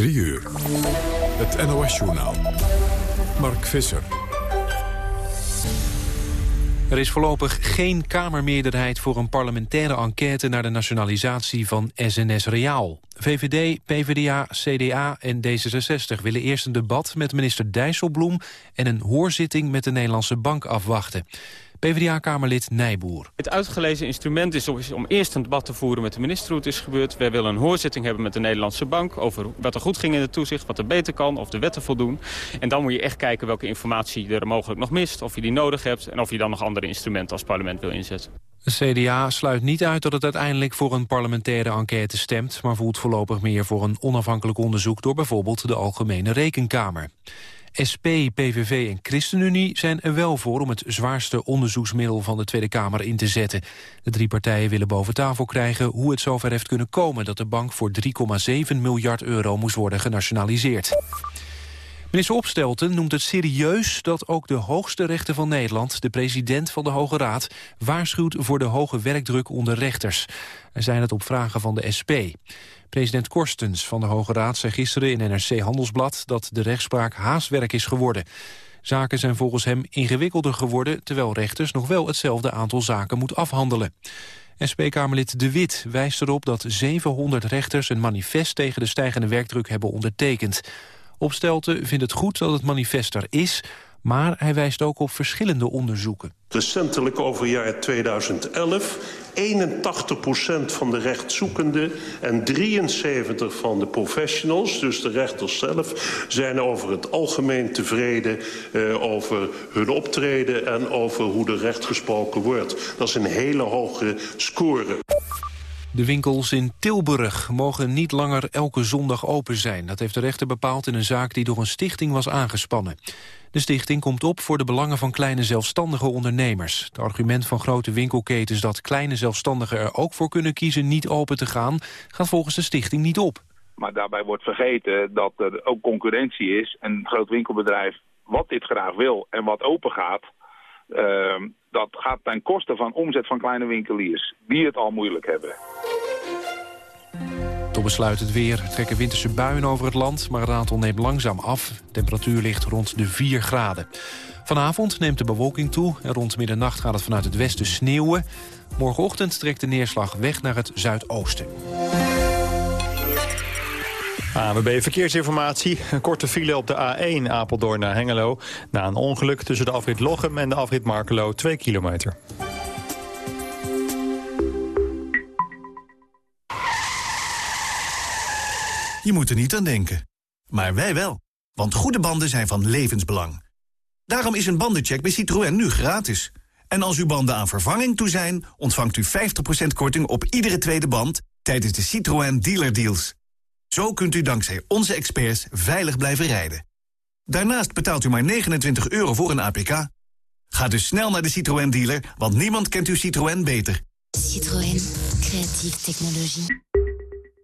3 uur. Het NOS-journaal. Mark Visser. Er is voorlopig geen Kamermeerderheid voor een parlementaire enquête naar de nationalisatie van SNS Reaal. VVD, PvdA, CDA en D66 willen eerst een debat met minister Dijsselbloem en een hoorzitting met de Nederlandse Bank afwachten. PvdA-kamerlid Nijboer. Het uitgelezen instrument is om eerst een debat te voeren met de minister hoe het is gebeurd. Wij willen een hoorzitting hebben met de Nederlandse bank over wat er goed ging in het toezicht, wat er beter kan, of de wetten voldoen. En dan moet je echt kijken welke informatie er mogelijk nog mist, of je die nodig hebt en of je dan nog andere instrumenten als parlement wil inzetten. De CDA sluit niet uit dat het uiteindelijk voor een parlementaire enquête stemt... maar voelt voorlopig meer voor een onafhankelijk onderzoek... door bijvoorbeeld de Algemene Rekenkamer. SP, PVV en ChristenUnie zijn er wel voor om het zwaarste onderzoeksmiddel van de Tweede Kamer in te zetten. De drie partijen willen boven tafel krijgen hoe het zover heeft kunnen komen dat de bank voor 3,7 miljard euro moest worden genationaliseerd. Minister Opstelten noemt het serieus dat ook de hoogste rechter van Nederland... de president van de Hoge Raad waarschuwt voor de hoge werkdruk onder rechters. Hij zijn het op vragen van de SP. President Korstens van de Hoge Raad zei gisteren in NRC Handelsblad... dat de rechtspraak haaswerk is geworden. Zaken zijn volgens hem ingewikkelder geworden... terwijl rechters nog wel hetzelfde aantal zaken moet afhandelen. SP-Kamerlid De Wit wijst erop dat 700 rechters... een manifest tegen de stijgende werkdruk hebben ondertekend. Opstelten vindt het goed dat het manifest er is... maar hij wijst ook op verschillende onderzoeken. Recentelijk over het jaar 2011 81% van de rechtszoekenden en 73 van de professionals, dus de rechters zelf, zijn over het algemeen tevreden uh, over hun optreden en over hoe de recht gesproken wordt. Dat is een hele hoge score. De winkels in Tilburg mogen niet langer elke zondag open zijn. Dat heeft de rechter bepaald in een zaak die door een stichting was aangespannen. De stichting komt op voor de belangen van kleine zelfstandige ondernemers. Het argument van grote winkelketens dat kleine zelfstandigen er ook voor kunnen kiezen niet open te gaan, gaat volgens de stichting niet op. Maar daarbij wordt vergeten dat er ook concurrentie is. Een groot winkelbedrijf wat dit graag wil en wat open gaat, uh, dat gaat ten koste van omzet van kleine winkeliers die het al moeilijk hebben. Tot besluit het weer. trekken winterse buien over het land, maar het aantal neemt langzaam af. Temperatuur ligt rond de 4 graden. Vanavond neemt de bewolking toe en rond middernacht gaat het vanuit het westen sneeuwen. Morgenochtend trekt de neerslag weg naar het zuidoosten. ANWB Verkeersinformatie. Een korte file op de A1 Apeldoorn naar Hengelo. Na een ongeluk tussen de afrit Lochem en de afrit Markelo 2 kilometer. Je moet er niet aan denken. Maar wij wel. Want goede banden zijn van levensbelang. Daarom is een bandencheck bij Citroën nu gratis. En als uw banden aan vervanging toe zijn... ontvangt u 50% korting op iedere tweede band... tijdens de Citroën Dealer Deals. Zo kunt u dankzij onze experts veilig blijven rijden. Daarnaast betaalt u maar 29 euro voor een APK. Ga dus snel naar de Citroën dealer, want niemand kent uw Citroën beter. Citroën, creatieve technologie.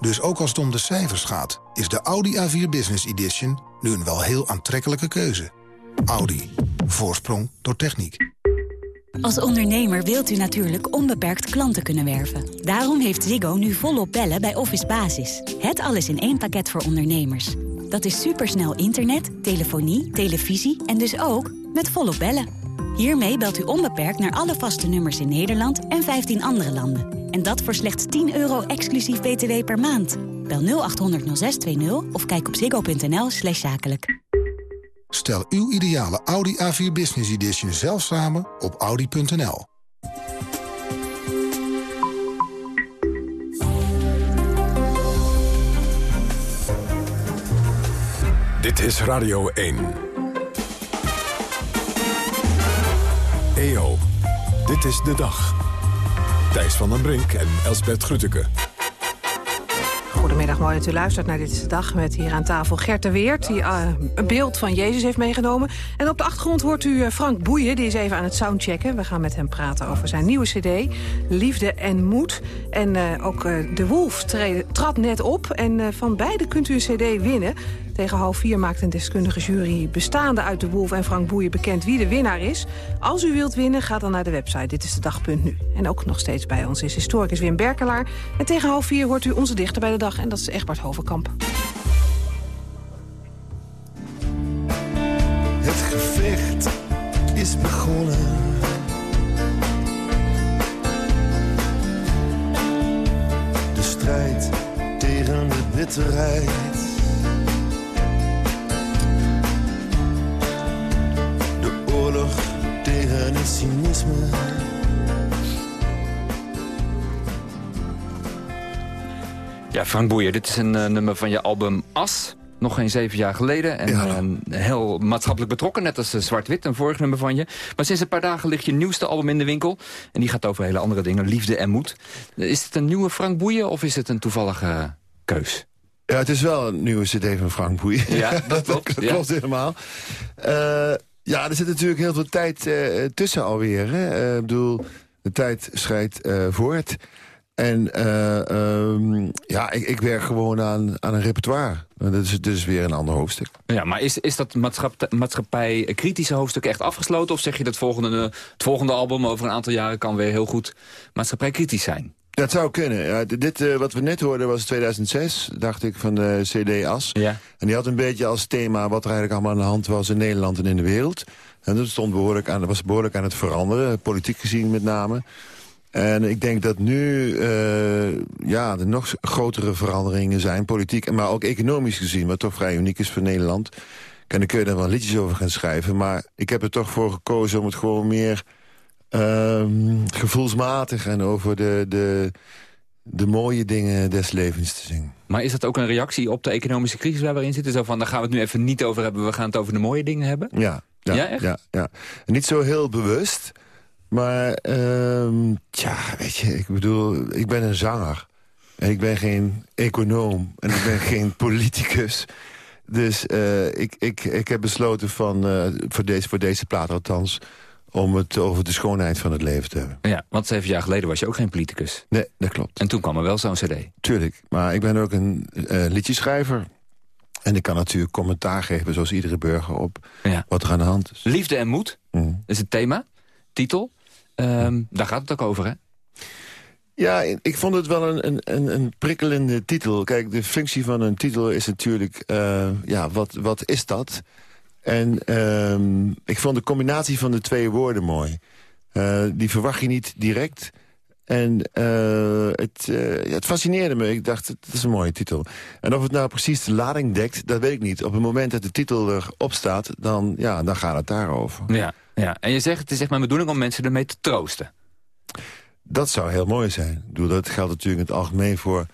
Dus ook als het om de cijfers gaat, is de Audi A4 Business Edition nu een wel heel aantrekkelijke keuze. Audi. Voorsprong door techniek. Als ondernemer wilt u natuurlijk onbeperkt klanten kunnen werven. Daarom heeft Ziggo nu volop bellen bij Office Basis. Het alles in één pakket voor ondernemers. Dat is supersnel internet, telefonie, televisie en dus ook met volop bellen. Hiermee belt u onbeperkt naar alle vaste nummers in Nederland en 15 andere landen. En dat voor slechts 10 euro exclusief btw per maand. Bel 0800 0620 of kijk op ziggo.nl slash zakelijk. Stel uw ideale Audi A4 Business Edition zelf samen op audi.nl. Dit is Radio 1. EO, dit is de dag. Thijs van den Brink en Elsbert Grütke. Goedemiddag, mooi dat u luistert naar Dit is de Dag... met hier aan tafel Gert de Weert, die uh, een beeld van Jezus heeft meegenomen. En op de achtergrond hoort u uh, Frank Boeien, die is even aan het soundchecken. We gaan met hem praten over zijn nieuwe cd, Liefde en Moed. En uh, ook De Wolf trad net op en van beide kunt u een cd winnen... Tegen half vier maakt een deskundige jury bestaande uit De Wolf en Frank Boeien bekend wie de winnaar is. Als u wilt winnen, ga dan naar de website Dit is de dag.nu. En ook nog steeds bij ons is historicus Wim Berkelaar. En tegen half vier hoort u onze dichter bij de dag en dat is Egbert Hovenkamp. Het gevecht is begonnen. De strijd tegen de bitterheid. Cynisme. Ja, Frank Boeien, dit is een uh, nummer van je album As. Nog geen zeven jaar geleden. En ja. uh, heel maatschappelijk betrokken, net als uh, Zwart-Wit, een vorig nummer van je. Maar sinds een paar dagen ligt je nieuwste album in de winkel. En die gaat over hele andere dingen, liefde en moed. Is het een nieuwe Frank Boeien of is het een toevallige keus? Ja, het is wel een nieuwe cd van Frank Boeien. Ja, dat klopt. dat klopt helemaal. Ja, er zit natuurlijk heel veel tijd uh, tussen alweer. Hè? Uh, ik bedoel, de tijd schrijdt uh, voort. En um, ja, ik, ik, werk gewoon aan, aan een repertoire. Dat is dus weer een ander hoofdstuk. Ja, maar is, is dat maatschappij, maatschappij kritische hoofdstuk echt afgesloten? Of zeg je dat volgende, het volgende album over een aantal jaren kan weer heel goed maatschappij kritisch zijn? Dat zou kunnen. Ja, dit, uh, wat we net hoorden was 2006, dacht ik, van de CD As. Ja. En die had een beetje als thema wat er eigenlijk allemaal aan de hand was in Nederland en in de wereld. En dat stond behoorlijk aan, dat was behoorlijk aan het veranderen, politiek gezien met name. En ik denk dat nu uh, ja, er nog grotere veranderingen zijn, politiek, maar ook economisch gezien, wat toch vrij uniek is voor Nederland. En daar kun je er wel liedjes over gaan schrijven, maar ik heb er toch voor gekozen om het gewoon meer um, gevoelsmatig en over de, de, de mooie dingen des levens te zingen. Maar is dat ook een reactie op de economische crisis waar we in zitten? Zo van, daar gaan we het nu even niet over hebben, we gaan het over de mooie dingen hebben? Ja, ja, ja, echt? ja, ja. niet zo heel bewust, maar um, tja, weet je, ik bedoel, ik ben een zanger. En ik ben geen econoom en ik ben geen politicus. Dus uh, ik, ik, ik heb besloten van, uh, voor, deze, voor deze plaat althans om het over de schoonheid van het leven te hebben. Ja, want zeven jaar geleden was je ook geen politicus. Nee, dat klopt. En toen kwam er wel zo'n cd. Tuurlijk, maar ik ben ook een uh, liedjeschrijver. En ik kan natuurlijk commentaar geven, zoals iedere burger, op ja. wat er aan de hand is. Liefde en moed mm. is het thema, titel. Um, mm. Daar gaat het ook over, hè? Ja, ik vond het wel een, een, een prikkelende titel. Kijk, de functie van een titel is natuurlijk... Uh, ja, wat, wat is dat? En um, ik vond de combinatie van de twee woorden mooi. Uh, die verwacht je niet direct. En uh, het, uh, het fascineerde me. Ik dacht, het is een mooie titel. En of het nou precies de lading dekt, dat weet ik niet. Op het moment dat de titel erop staat, dan, ja, dan gaat het daarover. Ja, ja, en je zegt, het is echt mijn bedoeling om mensen ermee te troosten. Dat zou heel mooi zijn. Dat geldt natuurlijk in het algemeen voor,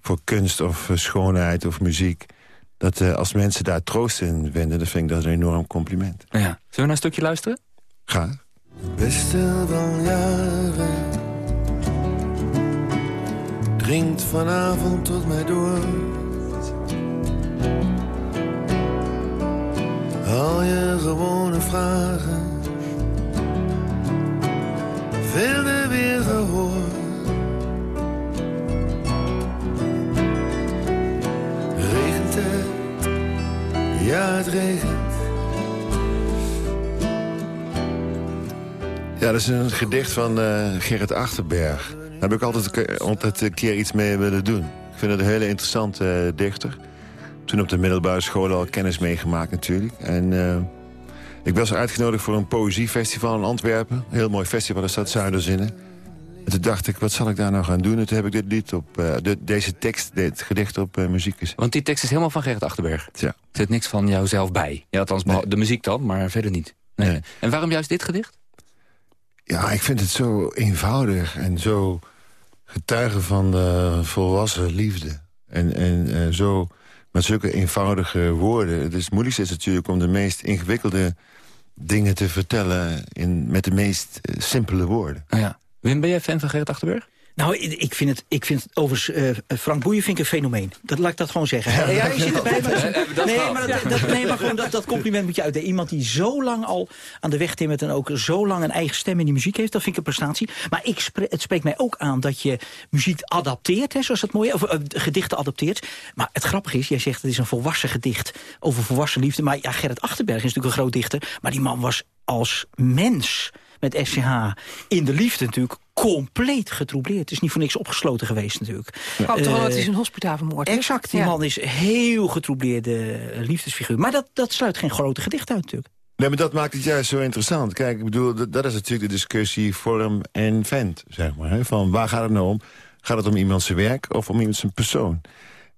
voor kunst of schoonheid of muziek dat uh, als mensen daar troost in vinden, dan vind ik dat een enorm compliment. Ja. Zullen we naar een stukje luisteren? Graag. Beste van jaren dringt vanavond tot mij door. Al je gewone vragen werden weer gehoord. Ja, het regent. Ja, dat is een gedicht van uh, Gerrit Achterberg. Daar heb ik altijd, altijd een keer iets mee willen doen. Ik vind het een hele interessante uh, dichter. Toen op de middelbare school al kennis meegemaakt natuurlijk. En uh, ik was uitgenodigd voor een poëziefestival in Antwerpen. Een heel mooi festival, daar staat Zuiderzinnen. En toen dacht ik, wat zal ik daar nou gaan doen? En toen heb ik dit lied op, uh, de, deze tekst, dit gedicht op uh, muziek gezet. Want die tekst is helemaal van Gerrit Achterberg? Ja. Er zit niks van jouzelf bij? Ja, althans nee. de muziek dan, maar verder niet. Nee. nee. En waarom juist dit gedicht? Ja, ik vind het zo eenvoudig en zo getuige van de volwassen liefde. En, en uh, zo met zulke eenvoudige woorden. Het, is, het moeilijkste is natuurlijk om de meest ingewikkelde dingen te vertellen... In, met de meest simpele woorden. Ah, ja. Wim, ben jij fan van Gerrit Achterberg? Nou, ik vind het, ik vind het overigens, uh, Frank Boeien vind ik een fenomeen. Dat laat ik dat gewoon zeggen. Ja, ja je zit erbij. Maar, nee, maar, dat, dat, nee, maar gewoon dat, dat compliment moet je uit. Iemand die zo lang al aan de weg timmert en ook zo lang een eigen stem in die muziek heeft, dat vind ik een prestatie. Maar ik het spreekt mij ook aan dat je muziek adapteert, hè, zoals dat mooi, of uh, gedichten adapteert. Maar het grappige is, jij zegt het is een volwassen gedicht over volwassen liefde. Maar ja, Gerrit Achterberg is natuurlijk een groot dichter. Maar die man was als mens met SCH in de liefde natuurlijk compleet getroubleerd. Het is niet voor niks opgesloten geweest natuurlijk. Ja. toch wel, het is een hospitaal vermoord. Exact, die man is heel getroubleerde liefdesfiguur. Maar dat, dat sluit geen grote gedicht uit natuurlijk. Nee, maar dat maakt het juist zo interessant. Kijk, ik bedoel, dat, dat is natuurlijk de discussie vorm en vent, zeg maar. Hè? Van waar gaat het nou om? Gaat het om iemand zijn werk of om iemand zijn persoon?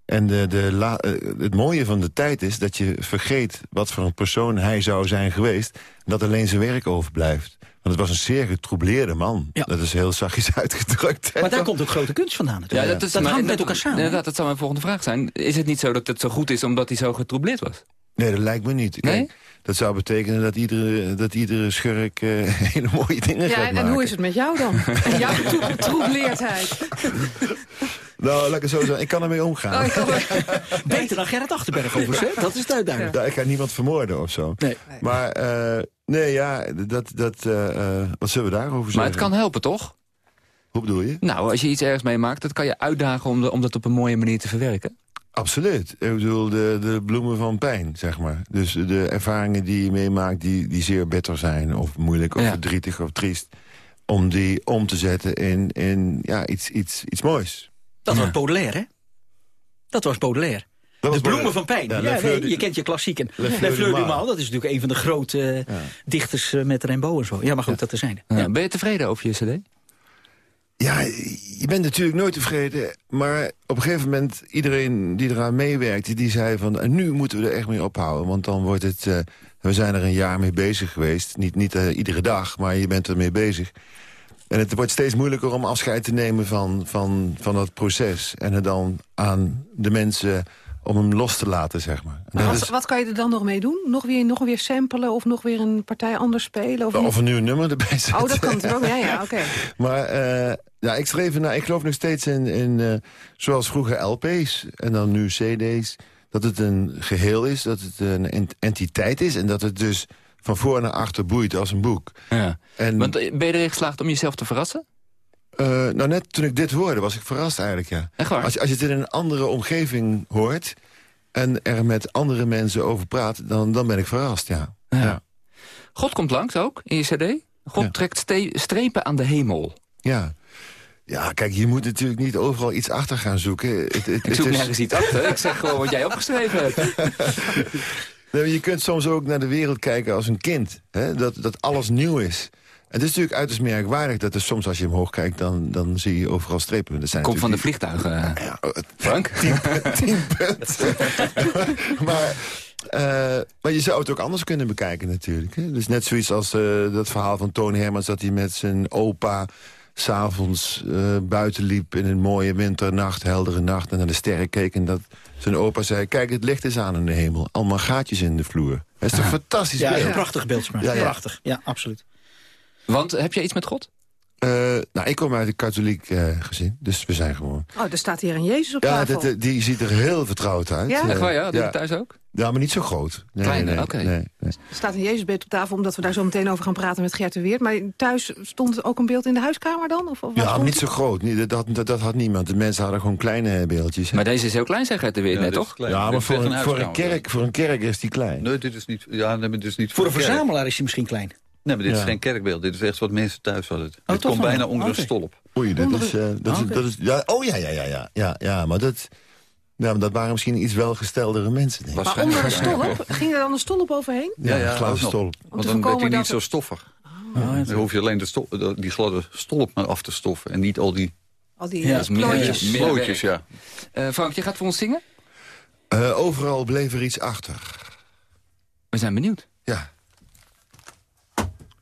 En de, de la, eh, het mooie van de tijd is dat je vergeet wat voor een persoon hij zou zijn geweest. Dat alleen zijn werk overblijft. Want het was een zeer getroubleerde man. Ja. Dat is heel zachtjes uitgedrukt. Maar daar komt ook grote kunst vandaan natuurlijk. Ja, dat, is, dat hangt met elkaar samen. Inderdaad, dat zou mijn volgende vraag zijn. Is het niet zo dat het zo goed is omdat hij zo getroubleerd was? Nee, dat lijkt me niet. Kijk, nee? Dat zou betekenen dat iedere, dat iedere schurk uh, hele mooie dingen ja, gaat maken. Ja, en hoe is het met jou dan? en jouw troubleerdheid? Nou, lekker zo zo. Ik kan ermee omgaan. Oh, Beter dan Gerrit Achterberg overigens, hè? Dat is duidelijk. Ja, ik ga niemand vermoorden of zo. Nee. Maar, uh, nee, ja, dat, dat, uh, wat zullen we daarover zeggen? Maar het kan helpen, toch? Hoe bedoel je? Nou, als je iets ergens meemaakt, dat kan je uitdagen om, de, om dat op een mooie manier te verwerken. Absoluut. Ik bedoel, de, de bloemen van pijn, zeg maar. Dus de ervaringen die je meemaakt die, die zeer bitter zijn... of moeilijk, of verdrietig, of triest... om die om te zetten in, in ja, iets, iets, iets moois. Dat was Baudelaire, hè? Dat was Baudelaire. de bloemen van pijn. Ja, je kent je klassieken. Le Fleur, du Mal, dat is natuurlijk een van de grote dichters uh, met Rainbow en zo. Ja, maar goed, dat er zijn. Ben je tevreden over je cd? Ja, je bent natuurlijk nooit tevreden. Maar op een gegeven moment, iedereen die eraan meewerkte... die zei van, en nu moeten we er echt mee ophouden. Want dan wordt het... Uh, we zijn er een jaar mee bezig geweest. Niet, niet uh, iedere dag, maar je bent ermee bezig. En het wordt steeds moeilijker om afscheid te nemen van, van, van dat proces. En het dan aan de mensen om hem los te laten, zeg maar. wat, wat, kan je er dan nog mee doen? Nog weer, nog weer samplen of nog weer een partij anders spelen? Of, of een nieuw nummer erbij zetten. Oh, dat kan ook. Ja, ja, oké. maar uh, ja, ik schreef naar, ik geloof nog steeds in, in uh, zoals vroeger LP's en dan nu CD's. Dat het een geheel is, dat het een entiteit is en dat het dus van voor naar achter boeit als een boek. Ja. En, Want eh, ben je erin geslaagd om jezelf te verrassen? Uh, nou, net toen ik dit hoorde, was ik verrast eigenlijk, ja. Echt waar? Als, als je het in een andere omgeving hoort... en er met andere mensen over praat, dan, dan ben ik verrast, ja. ja. God komt langs ook, in je cd. God trekt strepen aan de hemel. Ja. Ja, kijk, je moet natuurlijk niet overal iets achter gaan zoeken. Het, het, ik zoek is... nergens iets achter. ik zeg gewoon wat jij opgeschreven hebt. je kunt soms ook naar de wereld kijken als een kind. Hè? Dat, dat alles nieuw is. En het is natuurlijk uiterst merkwaardig dat er soms als je omhoog kijkt... dan, dan zie je overal strepen. Dat zijn Komt van de vliegtuigen, ja, Frank? Tien, tien maar, uh, maar je zou het ook anders kunnen bekijken natuurlijk. Hè? Dus net zoiets als uh, dat verhaal van Tony Hermans... dat hij met zijn opa s'avonds uh, buiten liep in een mooie winternacht, heldere nacht... en naar de sterren keek en dat zijn opa zei... kijk, het licht is aan in de hemel. Allemaal gaatjes in de vloer. Dat is toch fantastisch ja, beeld? Ja, een prachtig beeld. Ja, ja. Prachtig, ja, absoluut. Want heb je iets met God? Uh, nou, ik kom uit een katholiek uh, gezin, dus we zijn gewoon... Oh, er staat hier een Jezus op ja, tafel. Ja, die ziet er heel vertrouwd uit. Ja, Echt waar, ja? Thuis ook? Ja, maar niet zo groot. Nee, Kleine, oké. Nee, nee, Er staat een Jezusbeeld op tafel, omdat we daar zo meteen over gaan praten met Gert de Weert. Maar thuis stond ook een beeld in de huiskamer dan? Of, of ja, maar niet zo groot. Nee, dat, dat, dat, had niemand. De mensen hadden gewoon kleine beeldjes. Maar deze is heel klein, zegt Gert de Weert, net toch? Ja, maar voor een, voor, een kerk, voor een kerk is die klein. Nee, dit is niet... Ja, nee, dit is niet voor, voor een verzamelaar is hij misschien klein. Nee, maar dit is geen kerkbeeld. Dit is echt wat mensen thuis hadden. Het oh, komt bijna onder okay. de stolp. Oei, dat is... Uh, dat, is, dat is ja, oh ja, ja, ja, ja, ja, ja, maar dat... Ja, maar dat waren misschien iets welgesteldere mensen. Denk ik. Maar onder de stolp? Ging er dan een stolp overheen? Ja, ja, glazen stolp. Want dan werd hij niet zo stoffig. Oh, dan hoef je alleen de stolp, die gladde stolp maar af te stoffen. En niet al die... Al die ja, plooitjes. ja. Uh, Frank, je gaat voor ons zingen? Uh, overal bleef er iets achter. We zijn benieuwd. Ja.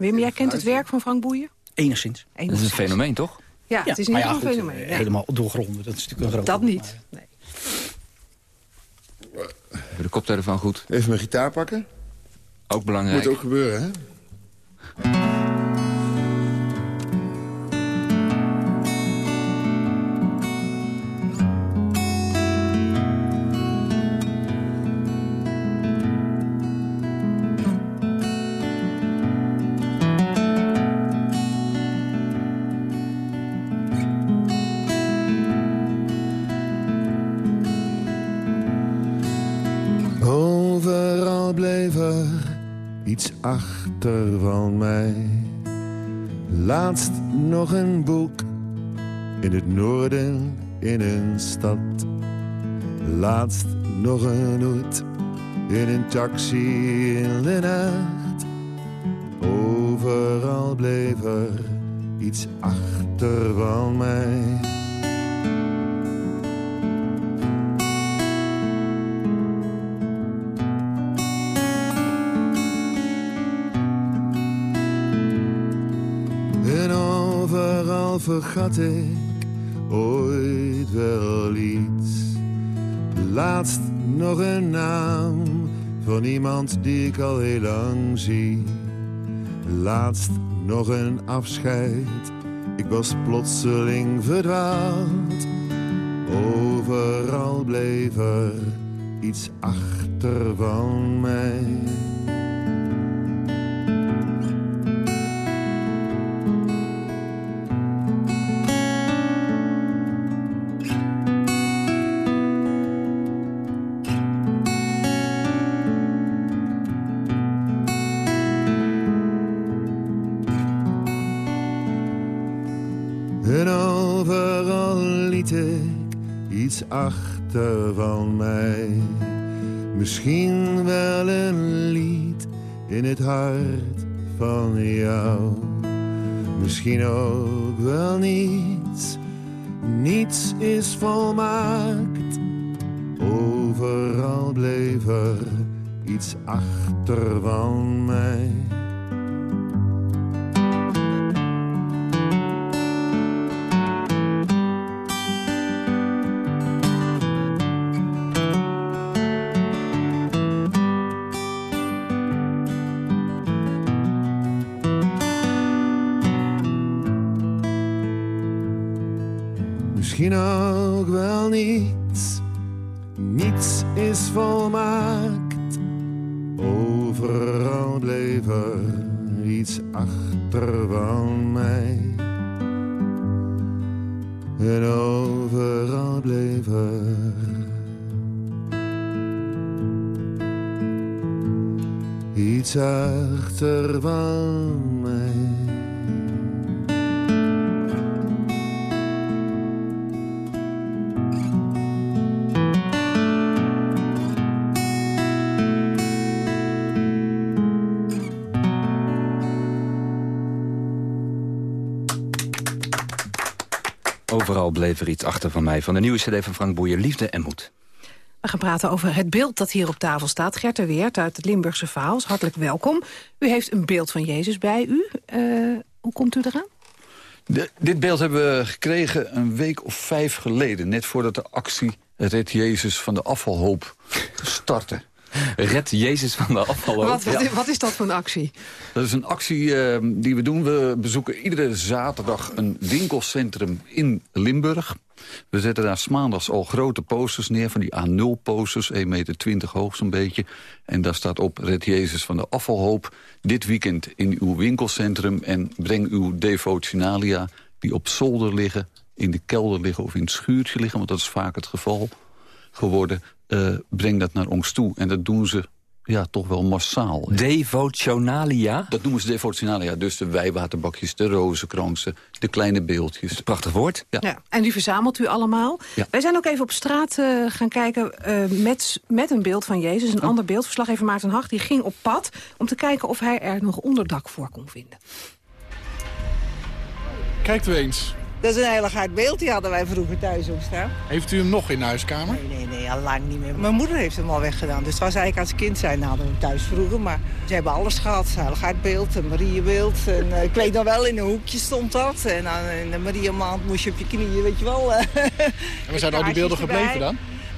Wim, jij kent het werk van Frank Boeien? Enigszins. Dat is een fenomeen, toch? Ja, het is niet ja, een fenomeen. Ja. Helemaal doorgronden, dat is natuurlijk een groot Dat niet, nee. De koptelefoon goed. Even mijn gitaar pakken. Ook belangrijk. Moet ook gebeuren, hè? Achter van mij. Laatst nog een boek in het noorden in een stad. Laatst nog een hoed in een taxi in de nacht. Overal bleef er iets achter van mij. Vergat ik ooit wel iets. Laatst nog een naam van iemand die ik al heel lang zie. Laatst nog een afscheid, ik was plotseling verdwaald. Overal bleef er iets achter van mij. Misschien wel een lied in het hart van jou. Misschien ook wel niets. Niets is volmaakt. Overal bleef er iets achter van mij. Achter van mij. Van de nieuwe cd van Frank Boeien, Liefde en Moed. We gaan praten over het beeld dat hier op tafel staat. Gert de Weert uit het Limburgse Vaals, hartelijk welkom. U heeft een beeld van Jezus bij u. Eh, hoe komt u eraan? De- dit beeld hebben we gekregen een week of vijf geleden. Net voordat de actie Red Jezus van de afvalhoop startte. Red Jezus van de afvalhoop? Wat, wat, is, wat is dat voor een actie? Dat is een actie eh, die we doen. We bezoeken iedere zaterdag een winkelcentrum in Limburg. We zetten daar maandags al grote posters neer, van die A0-posters, 1,20 meter hoog zo'n beetje. En daar staat op Red Jezus van de afvalhoop. Dit weekend in uw winkelcentrum en breng uw devotionalia die op zolder liggen, in de kelder liggen of in het schuurtje liggen, want dat is vaak het geval geworden. eh, breng dat naar ons toe. En dat doen ze ja, toch wel massaal. Devotionalia? Dat noemen ze devotionalia. Dus de wijwaterbakjes, de rozenkransen, de kleine beeldjes. Prachtig woord. Ja. Ja, en die verzamelt u allemaal. Ja. Wij zijn ook even op straat eh, gaan kijken eh, met, met een beeld van Jezus. Een ander beeld. Verslaggever Maarten Hag die ging op pad... om te kijken of hij er nog onderdak voor kon vinden. Kijkt u eens. Dat is een heel hard beeld, die hadden wij vroeger thuis ook staan. Heeft u hem nog in de huiskamer? Nee, nee, nee, al lang niet meer. Mijn moeder heeft hem al weggedaan. Dus het was eigenlijk als kind zijn, hadden we hem thuis vroeger. Maar ze hebben alles gehad. Een heel hard beeld, een Mariebeeld. En, eh, ik weet nog wel, in een hoekje stond dat. En dan in de Mariemaand moest je op je knieën, weet je wel. En waar zijn al die beelden gebleven dan?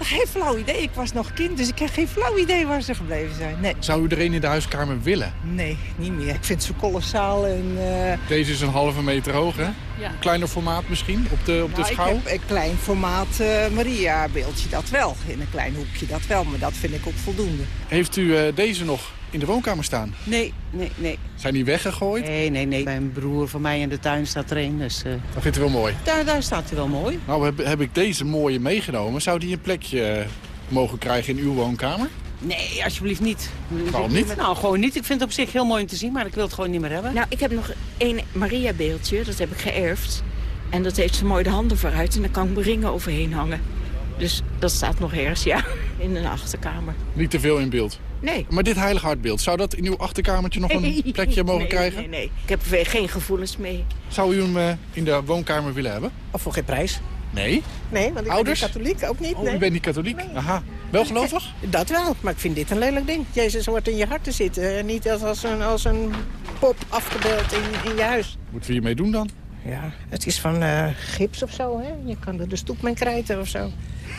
Geen flauw idee. Ik was nog kind, dus ik heb geen flauw idee waar ze gebleven zijn. Nee, Zou u er een in de huiskamer willen? nee, niet meer. Ik vind zo kolossaal en... eh, Deze is een halve meter hoog, hè? Ja. Kleiner formaat misschien, op de, op de Nou, ik schouw? heb een klein formaat eh, Maria-beeldje, dat wel. In een klein hoekje, dat wel. Maar dat vind ik ook voldoende. Heeft u eh, deze nog in de woonkamer staan? Nee, nee, nee. Zijn die weggegooid? Nee, nee, nee. Mijn broer van mij in de tuin staat er een. Dus, eh, Dat vindt u wel mooi. daar, daar staat hij wel mooi. Nou heb, heb ik deze mooie meegenomen. Zou die een plekje eh, mogen krijgen in uw woonkamer? Nee, alsjeblieft niet. Waarom niet? Nou, gewoon niet. Ik vind het op zich heel mooi om te zien, maar ik wil het gewoon niet meer hebben. Nou, ik heb nog één Maria-beeldje, dat heb ik geërfd. En dat heeft ze mooi de handen vooruit en daar kan ik mijn ringen overheen hangen. Dus dat staat nog ergens, ja, in een achterkamer. Niet te veel in beeld. Nee. Maar dit heilige hartbeeld, zou dat in uw achterkamertje nog een plekje mogen nee, krijgen? Nee, nee, ik heb er geen gevoelens mee. Zou u hem eh, in de woonkamer willen hebben? Of voor geen prijs? Nee. Nee, want ik Ouders? ben niet katholiek, ook niet. Oh, nee. u bent niet katholiek? Aha. Wel gelovig? Dat wel, maar ik vind dit een lelijk ding. Jezus hoort in je hart te zitten. en Niet als, als, een, als een pop afgebeeld in, in je huis. Moeten we hiermee doen dan? Ja, het is van eh, gips of zo, hè? Je kan er de stoep mee krijten of zo.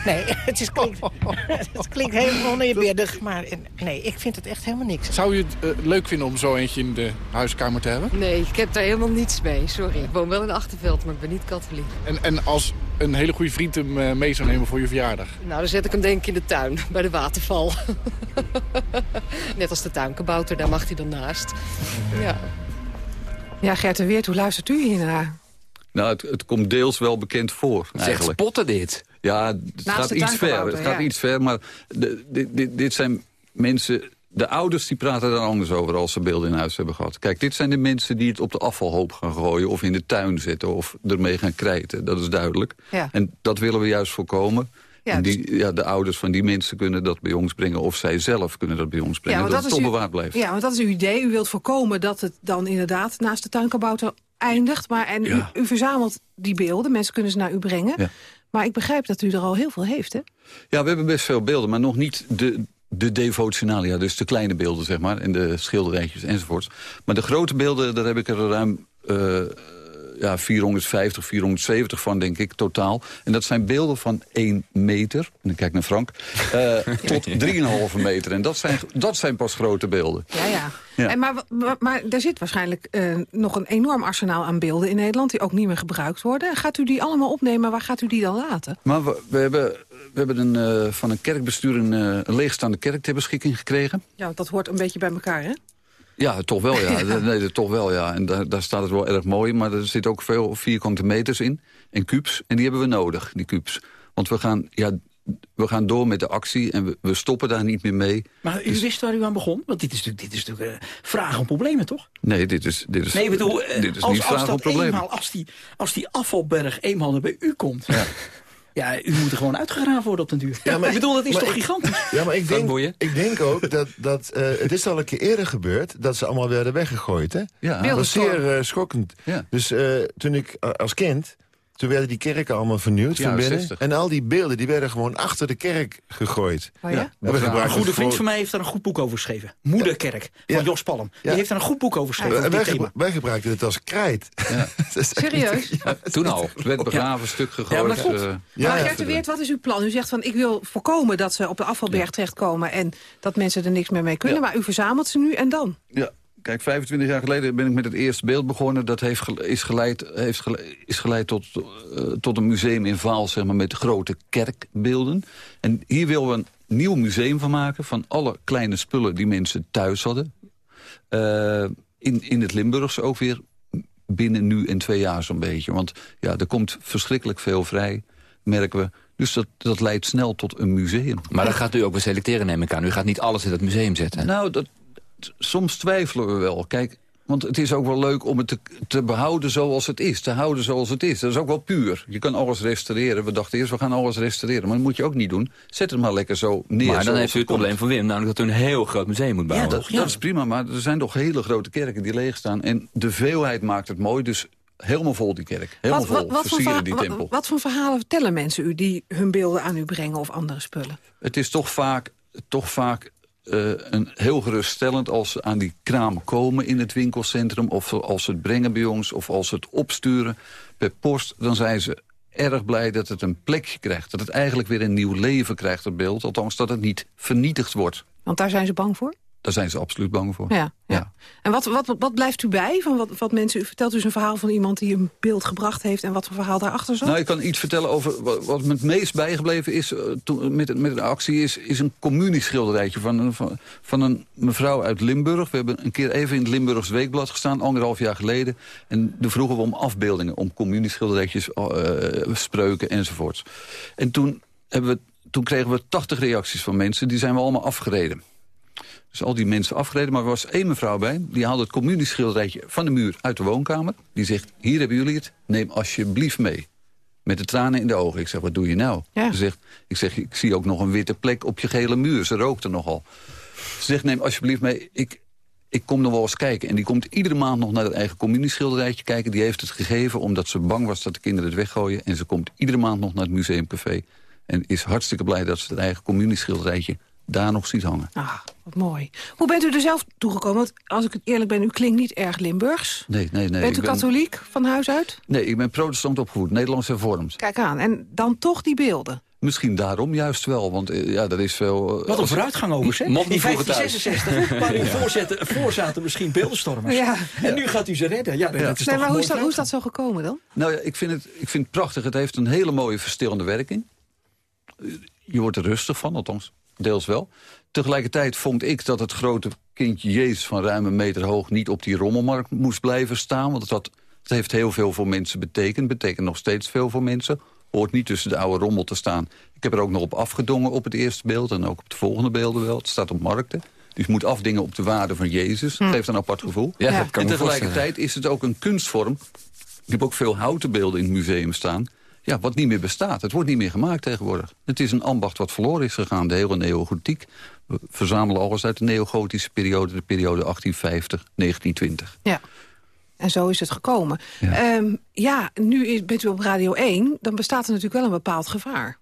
Nee, het, is, klinkt, het klinkt heel oneerbiedig, maar eh, nee, ik vind het echt helemaal niks. Zou u het eh, leuk vinden om zo eentje in de huiskamer te hebben? Nee, ik heb daar helemaal niets mee. Sorry. Ik woon wel in Achterveld, maar ik ben niet katholiek. En, en als een hele goede vriend hem mee zou nemen voor je verjaardag? Nou, dan zet ik hem denk ik in de tuin, bij de waterval. Net als de tuinkabouter, daar mag hij dan naast. Ja. Ja, Gert de Weert, hoe luistert u hiernaar? Nou, het, het komt deels wel bekend voor, Zeg, eigenlijk. spotten dit. Ja, het gaat iets ver. Het gaat iets ver, maar de, dit, dit, dit zijn mensen... De ouders die praten daar anders over als ze beelden in huis hebben gehad. Kijk, dit zijn de mensen die het op de afvalhoop gaan gooien... of in de tuin zetten of ermee gaan krijten. Dat is duidelijk. Ja. En dat willen we juist voorkomen. Ja, en die, ja, de ouders van die mensen kunnen dat bij ons brengen... of zij zelf kunnen dat bij ons brengen, want dat, het is toch uw- bewaard blijft. Ja, want dat is uw idee. U wilt voorkomen dat het dan inderdaad naast de tuinkabouter eindigt. Maar, en Ja. u, u verzamelt die beelden, mensen kunnen ze naar u brengen. Ja. Maar ik begrijp dat u er al heel veel heeft, hè? Ja, we hebben best veel beelden, maar nog niet de, de devotionalia. Dus de kleine beelden, zeg maar, en de schilderijtjes enzovoorts. Maar de grote beelden, daar heb ik er ruim eh, ja, 450, 470 van, denk ik, totaal. En dat zijn beelden van 1 meter, en dan kijk ik naar Frank, eh, tot 3,5 meter. En dat zijn, dat zijn pas grote beelden. Ja, ja. Ja. En maar, maar, maar er zit waarschijnlijk eh, nog een enorm arsenaal aan beelden in Nederland... die ook niet meer gebruikt worden. Gaat u die allemaal opnemen? Waar gaat u die dan laten? Maar we, we hebben, we hebben een, eh, van een kerkbestuur een, een leegstaande kerk ter beschikking gekregen. Ja, dat hoort een beetje bij elkaar, hè? Ja, toch wel, ja. Nee, toch wel, ja. En daar, daar staat het wel erg mooi, maar er zit ook veel vierkante meters in. En kubus, en die hebben we nodig, die kubus. Want we gaan, ja, we gaan door met de actie en we, we stoppen daar niet meer mee. Maar u wist waar u aan begon? Want dit is natuurlijk, dit is natuurlijk eh, vragen om problemen, toch? Nee, dit is, dit is, Nee, bedoel, eh, dit is als, niet als vragen om problemen. eenmaal, als die, als die afvalberg eenmaal naar bij u komt... Ja. ja, u moet er gewoon uitgegraven worden op den duur. Ja, maar- ik bedoel, dat is maar toch ik- gigantisch? Ja, maar ik denk, ik denk ook dat... dat eh, het is al een keer eerder gebeurd dat ze allemaal werden weggegooid. Hè? Ja. Dat was zeer eh, schokkend. Ja. Dus eh, toen ik als kind... Toen werden die kerken allemaal vernieuwd Ja, van binnen. 60. En al die beelden die werden gewoon achter de kerk gegooid. Oh ja? We Een goede vriend voor- van mij heeft daar een goed boek over geschreven. Moederkerk, van Ja. Jos Palm. Die heeft daar een goed boek over geschreven, wij, dit thema. gebru- wij gebruikten het als krijt. Serieus? Toen al. Het werd begraven, stuk gegooid. Ja, maar eh, Ja, maar ja. Gert de Weert, wat is uw plan? U zegt van, ik wil voorkomen dat ze op de afvalberg terechtkomen... en dat mensen er niks meer mee kunnen. Ja. Maar u verzamelt ze nu en dan? Ja, kijk, 25 jaar geleden ben ik met het eerste beeld begonnen. Dat heeft, is geleid, heeft is geleid tot, eh, tot een museum in Vaal, zeg maar, met grote kerkbeelden. En hier willen we een nieuw museum van maken... van alle kleine spullen die mensen thuis hadden. Eh, in, in het Limburgs ook weer binnen nu en twee jaar zo'n beetje. Want ja, er komt verschrikkelijk veel vrij, merken we. Dus dat, dat leidt snel tot een museum. Maar dan gaat u ook weer selecteren, neem ik aan. U gaat niet alles in het museum zetten. Nou, dat, soms twijfelen we wel. Kijk, want het is ook wel leuk om het te, te behouden zoals het is. Te houden zoals het is. Dat is ook wel puur. Je kan alles restaureren. We dachten eerst, we gaan alles restaureren. Maar dat moet je ook niet doen. Zet het maar lekker zo neer. maar dan heeft u het komt. probleem van Wim, namelijk dat u een heel groot museum moet Ja, bouwen. dat, dat is prima. Maar er zijn toch hele grote kerken die leeg staan. En de veelheid maakt het mooi. Dus helemaal vol die kerk. Helemaal vol. verha- die tempel. wat voor verhalen vertellen mensen u... die hun beelden aan u brengen of andere spullen? Het is toch vaak, toch vaak eh, een heel geruststellend als ze aan die kraam komen in het winkelcentrum... of als ze het brengen bij ons of als ze het opsturen per post... dan zijn ze erg blij dat het een plekje krijgt. Dat het eigenlijk weer een nieuw leven krijgt, het beeld. Althans, dat het niet vernietigd wordt. Want daar zijn ze bang voor? Daar zijn ze absoluut bang voor. Ja, ja. En wat, wat, wat, blijft u bij van wat, wat mensen... U vertelt dus een verhaal van iemand die een beeld gebracht heeft... en wat voor verhaal daarachter zat? Nou, ik kan iets vertellen over wat, wat me het meest bijgebleven is... eh, toen, met, met een actie is, is een communieschilderijtje van, een- van, van een mevrouw uit Limburg. We hebben een keer even in het Limburgs Weekblad gestaan, anderhalf jaar geleden. En toen vroegen we om afbeeldingen, om communieschilderijtjes, eh spreuken enzovoorts. En toen hebben we toen kregen we 80 reacties van mensen. Die zijn we allemaal afgereden. Dus al die mensen afgereden. Maar er was één mevrouw bij. Die haalde het communieschilderijtje van de muur uit de woonkamer. Die zegt, hier hebben jullie het. Neem alsjeblieft mee. Met de tranen in de ogen. Ik zeg, wat doe je nou? Ze zegt, ik zeg, ik zie ook nog een witte plek op je gele muur. Ze rookte nogal. Ze zegt, neem alsjeblieft mee. Ik, ik kom nog wel eens kijken. En die komt iedere maand nog naar het eigen communieschilderijtje kijken. Die heeft het gegeven omdat ze bang was dat de kinderen het weggooien. En ze komt iedere maand nog naar het museumpv. En is hartstikke blij dat ze het eigen communieschilderijtje daar nog ziet hangen. Ah, wat mooi. Hoe bent u er zelf toegekomen? Want als ik het eerlijk ben, u klinkt niet erg Limburgs. Nee, nee, nee. Bent u katholiek van huis uit? Nee, ik ben protestant opgevoed, Nederlands hervormd. Kijk aan, en dan toch die beelden. Misschien daarom juist wel, want eh, ja, dat is veel... Uh, Wat een vooruitgang over, hè? In 1566, waar u voorzetten, voor zaten misschien beeldenstormers. Ja. En nu gaat u ze redden. Ja, dat is nee, maar hoe is, dat, hoe is dat zo gekomen dan? Nou ja, ik vind, het, ik vind het prachtig. Het heeft een hele mooie verstillende werking. Je wordt er rustig van, althans deels wel. Tegelijkertijd vond ik dat het grote kindje Jezus van ruim een meter hoog... niet op die rommelmarkt moest blijven staan. Want dat, dat heeft heel veel voor mensen betekend. Betekent nog steeds veel voor mensen. Hoort niet tussen de oude rommel te staan. Ik heb er ook nog op afgedongen op het eerste beeld... en ook op de volgende beelden wel. Het staat op markten. Dus je moet afdingen op de waarde van Jezus. Dat hm. geeft een apart gevoel. Ja, en tegelijkertijd is het ook een kunstvorm. Ik heb ook veel houten beelden in het museum staan ja, wat niet meer bestaat. Het wordt niet meer gemaakt tegenwoordig. Het is een ambacht wat verloren is gegaan, de hele neogotiek. We verzamelen alles uit de neogotische periode, de periode 1850-1920. Ja. En zo is het gekomen. Ja, um, ja nu bent u op Radio 1, dan bestaat er natuurlijk wel een bepaald gevaar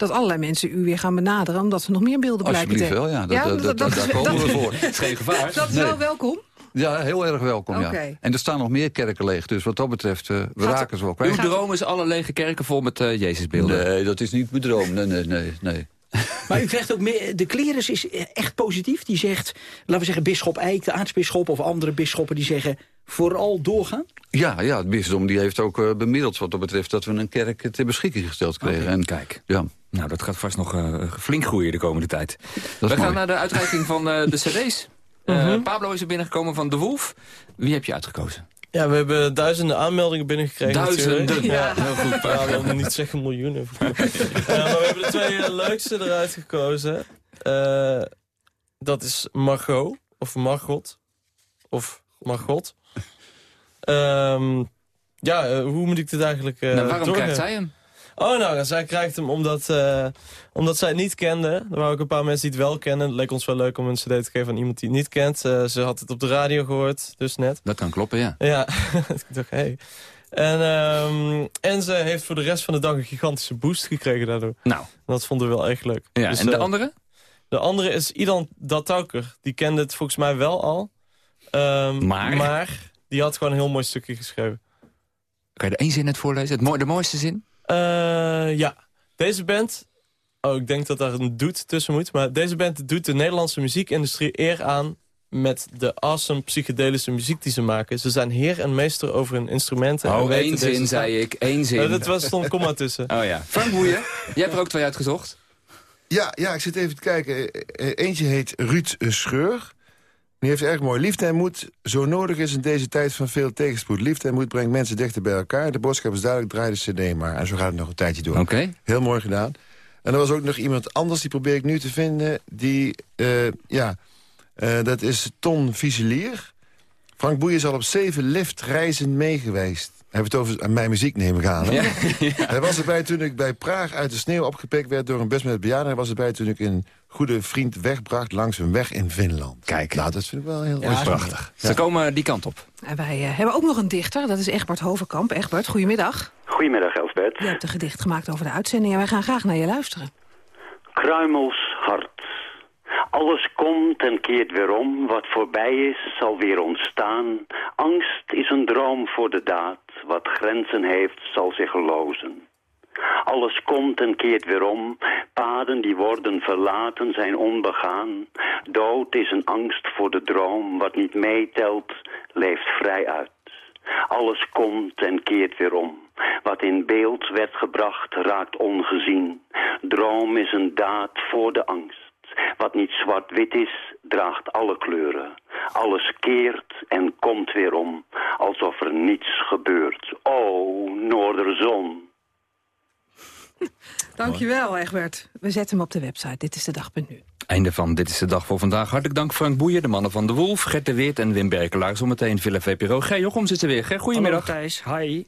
dat allerlei mensen u weer gaan benaderen... omdat ze nog meer beelden blijken te hebben. Alsjeblieft wel, ja. Dat, dat, daar komen we voor. Het is geen gevaar. Dat is wel welkom. Ja, heel erg welkom, ja. En er staan nog meer kerken leeg, dus wat dat betreft, uh, we raken ze wel kwijt. Uw droom is alle lege kerken vol met uh, Jezusbeelden? Nee, dat is niet mijn droom, nee, nee, nee. nee. Maar u krijgt ook meer, de klerus is echt positief. Die zegt, laten we zeggen, bisschop Eijk, de aartsbisschop of andere bisschoppen... die zeggen, vooral doorgaan? Ja, ja het bisdom die heeft ook uh, bemiddeld wat dat betreft... dat we een kerk ter beschikking gesteld kregen. En, Kijk. Ja. Nou, dat gaat vast nog uh, flink groeien de komende tijd. we gaan naar de uitreiking van uh, de cd's. Uh, Pablo is er binnengekomen van De Wolf. Wie heb je uitgekozen? Ja, we hebben duizenden aanmeldingen binnengekregen. Duizenden? Ja, heel goed. Ja, we willen niet zeggen miljoenen. uh, maar we hebben de twee leukste eruit gekozen. Uh, dat is Margot, of Margot, of Margot. Um, ja, hoe moet ik dit eigenlijk nou, Waarom krijgt zij hem? Oh, nou, zij krijgt hem omdat, uh, omdat zij het niet kende. Er waren ook een paar mensen die het wel kennen. Het leek ons wel leuk om een cd te geven aan iemand die het niet kent. Uh, ze had het op de radio gehoord, dus net. Dat kan kloppen, ja. Ja, ik dacht, hey. En, um, en ze heeft voor de rest van de dag een gigantische boost gekregen daardoor. Nou. Dat vonden we wel echt leuk. Ja, dus, en de uh, andere? De andere is Idan Datauker. Die kende het volgens mij wel al. Um, maar? Maar die had gewoon een heel mooi stukje geschreven. Kan je er één zin net voorlezen? Het mo de mooiste zin? Uh, ja, deze band... Oh, ik denk dat daar een doet tussen moet. Maar deze band doet de Nederlandse muziekindustrie eer aan... met de awesome psychedelische muziek die ze maken. Ze zijn heer en meester over hun instrumenten. Oh, één zin, zei ik. Eén zin. Uh, dat was, stond komma tussen. Oh ja. Frank Boeien, jij hebt er ook twee uitgezocht. Ja, ja, ik zit even te kijken. Eentje heet Ruud Scheur. Die heeft erg mooi. Liefde en moed, zo nodig is in deze tijd van veel tegenspoed. Liefde en moed brengt mensen dichter bij elkaar. De boodschap is duidelijk, draai de cd maar. En zo gaat het nog een tijdje door. Oké. Heel mooi gedaan. En er was ook nog iemand anders, die probeer ik nu te vinden. Die, uh, ja, uh, dat is Ton Viselier. Frank Boeien is al op zeven liftreizen meegeweest. Hebben we het over mijn muziek nemen gaan. Ja, ja. Hij was erbij toen ik bij Praag uit de sneeuw opgepikt werd... door een bus met bejaarden. Hij was erbij toen ik een goede vriend wegbracht langs een weg in Finland. Kijk. Nou, dat vind ik wel heel ja, prachtig. Ze komen die kant op. En wij uh, hebben ook nog een dichter. Dat is Egbert Hovenkamp. Egbert, goedemiddag. Goedemiddag, Elsbeth. Je hebt een gedicht gemaakt over de uitzending... en wij gaan graag naar je luisteren. Kruimels hart. Alles komt en keert weer om. Wat voorbij is, zal weer ontstaan. Angst is een droom voor de daad. Wat grenzen heeft, zal zich lozen. Alles komt en keert weer om. Paden die worden verlaten zijn onbegaan. Dood is een angst voor de droom. Wat niet meetelt, leeft vrij uit. Alles komt en keert weer om. Wat in beeld werd gebracht, raakt ongezien. Droom is een daad voor de angst. Wat niet zwart-wit is, draagt alle kleuren. Alles keert en komt weer om, alsof er niets gebeurt. O, Noorderzon. Dankjewel, Egbert. We zetten hem op de website. Dit is de dag.nu. Einde van Dit is de Dag voor vandaag. Hartelijk dank Frank Boeien, de mannen van de Wolf, Gert de Weert en Wim Berkelaar. Zometeen Villa VPRO. Ger Jochem zit er weer. Ger, goedemiddag. Hallo Thijs, hi.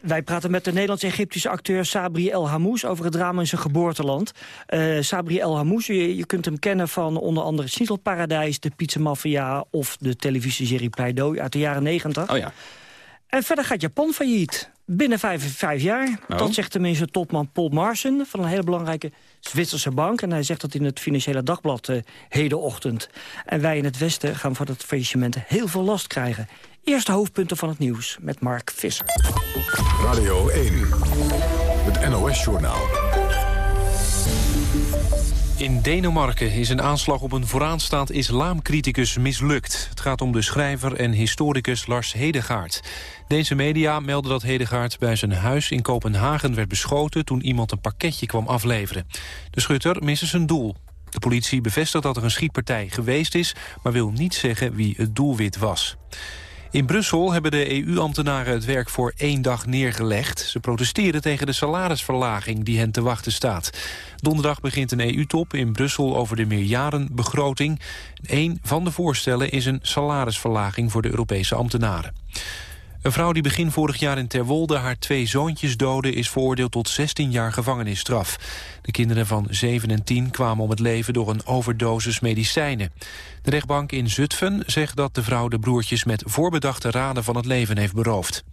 Wij praten met de Nederlands-Egyptische acteur Sabri El Hamous... over het drama in zijn geboorteland. Uh, Sabri El Hamous, je, je, kunt hem kennen van onder andere Schnitzelparadijs... de Pizza Mafia of de televisieserie Pleidooi uit de jaren 90. Oh ja. En verder gaat Japan failliet. Binnen vijf, vijf jaar. Oh. Dat zegt tenminste topman Paul Marsen van een hele belangrijke Zwitserse bank. En hij zegt dat in het Financiële Dagblad uh, hedenochtend. En wij in het Westen gaan van het faillissement heel veel last krijgen. Eerste hoofdpunten van het nieuws met Mark Visser. Radio 1, het NOS-journaal. In Denemarken is een aanslag op een vooraanstaand islamcriticus mislukt. Het gaat om de schrijver en historicus Lars Hedegaard. Deze media melden dat Hedegaard bij zijn huis in Kopenhagen werd beschoten... toen iemand een pakketje kwam afleveren. De schutter miste zijn doel. De politie bevestigt dat er een schietpartij geweest is... maar wil niet zeggen wie het doelwit was. In Brussel hebben de EU-ambtenaren het werk voor één dag neergelegd. Ze protesteren tegen de salarisverlaging die hen te wachten staat. Donderdag begint een EU-top in Brussel over de meerjarenbegroting. Een van de voorstellen is een salarisverlaging voor de Europese ambtenaren. Een vrouw die begin vorig jaar in Terwolde haar twee zoontjes doodde... is veroordeeld tot 16 jaar gevangenisstraf. De kinderen van 7 en 10 kwamen om het leven door een overdosis medicijnen. De rechtbank in Zutphen zegt dat de vrouw de broertjes... met voorbedachte raden van het leven heeft beroofd.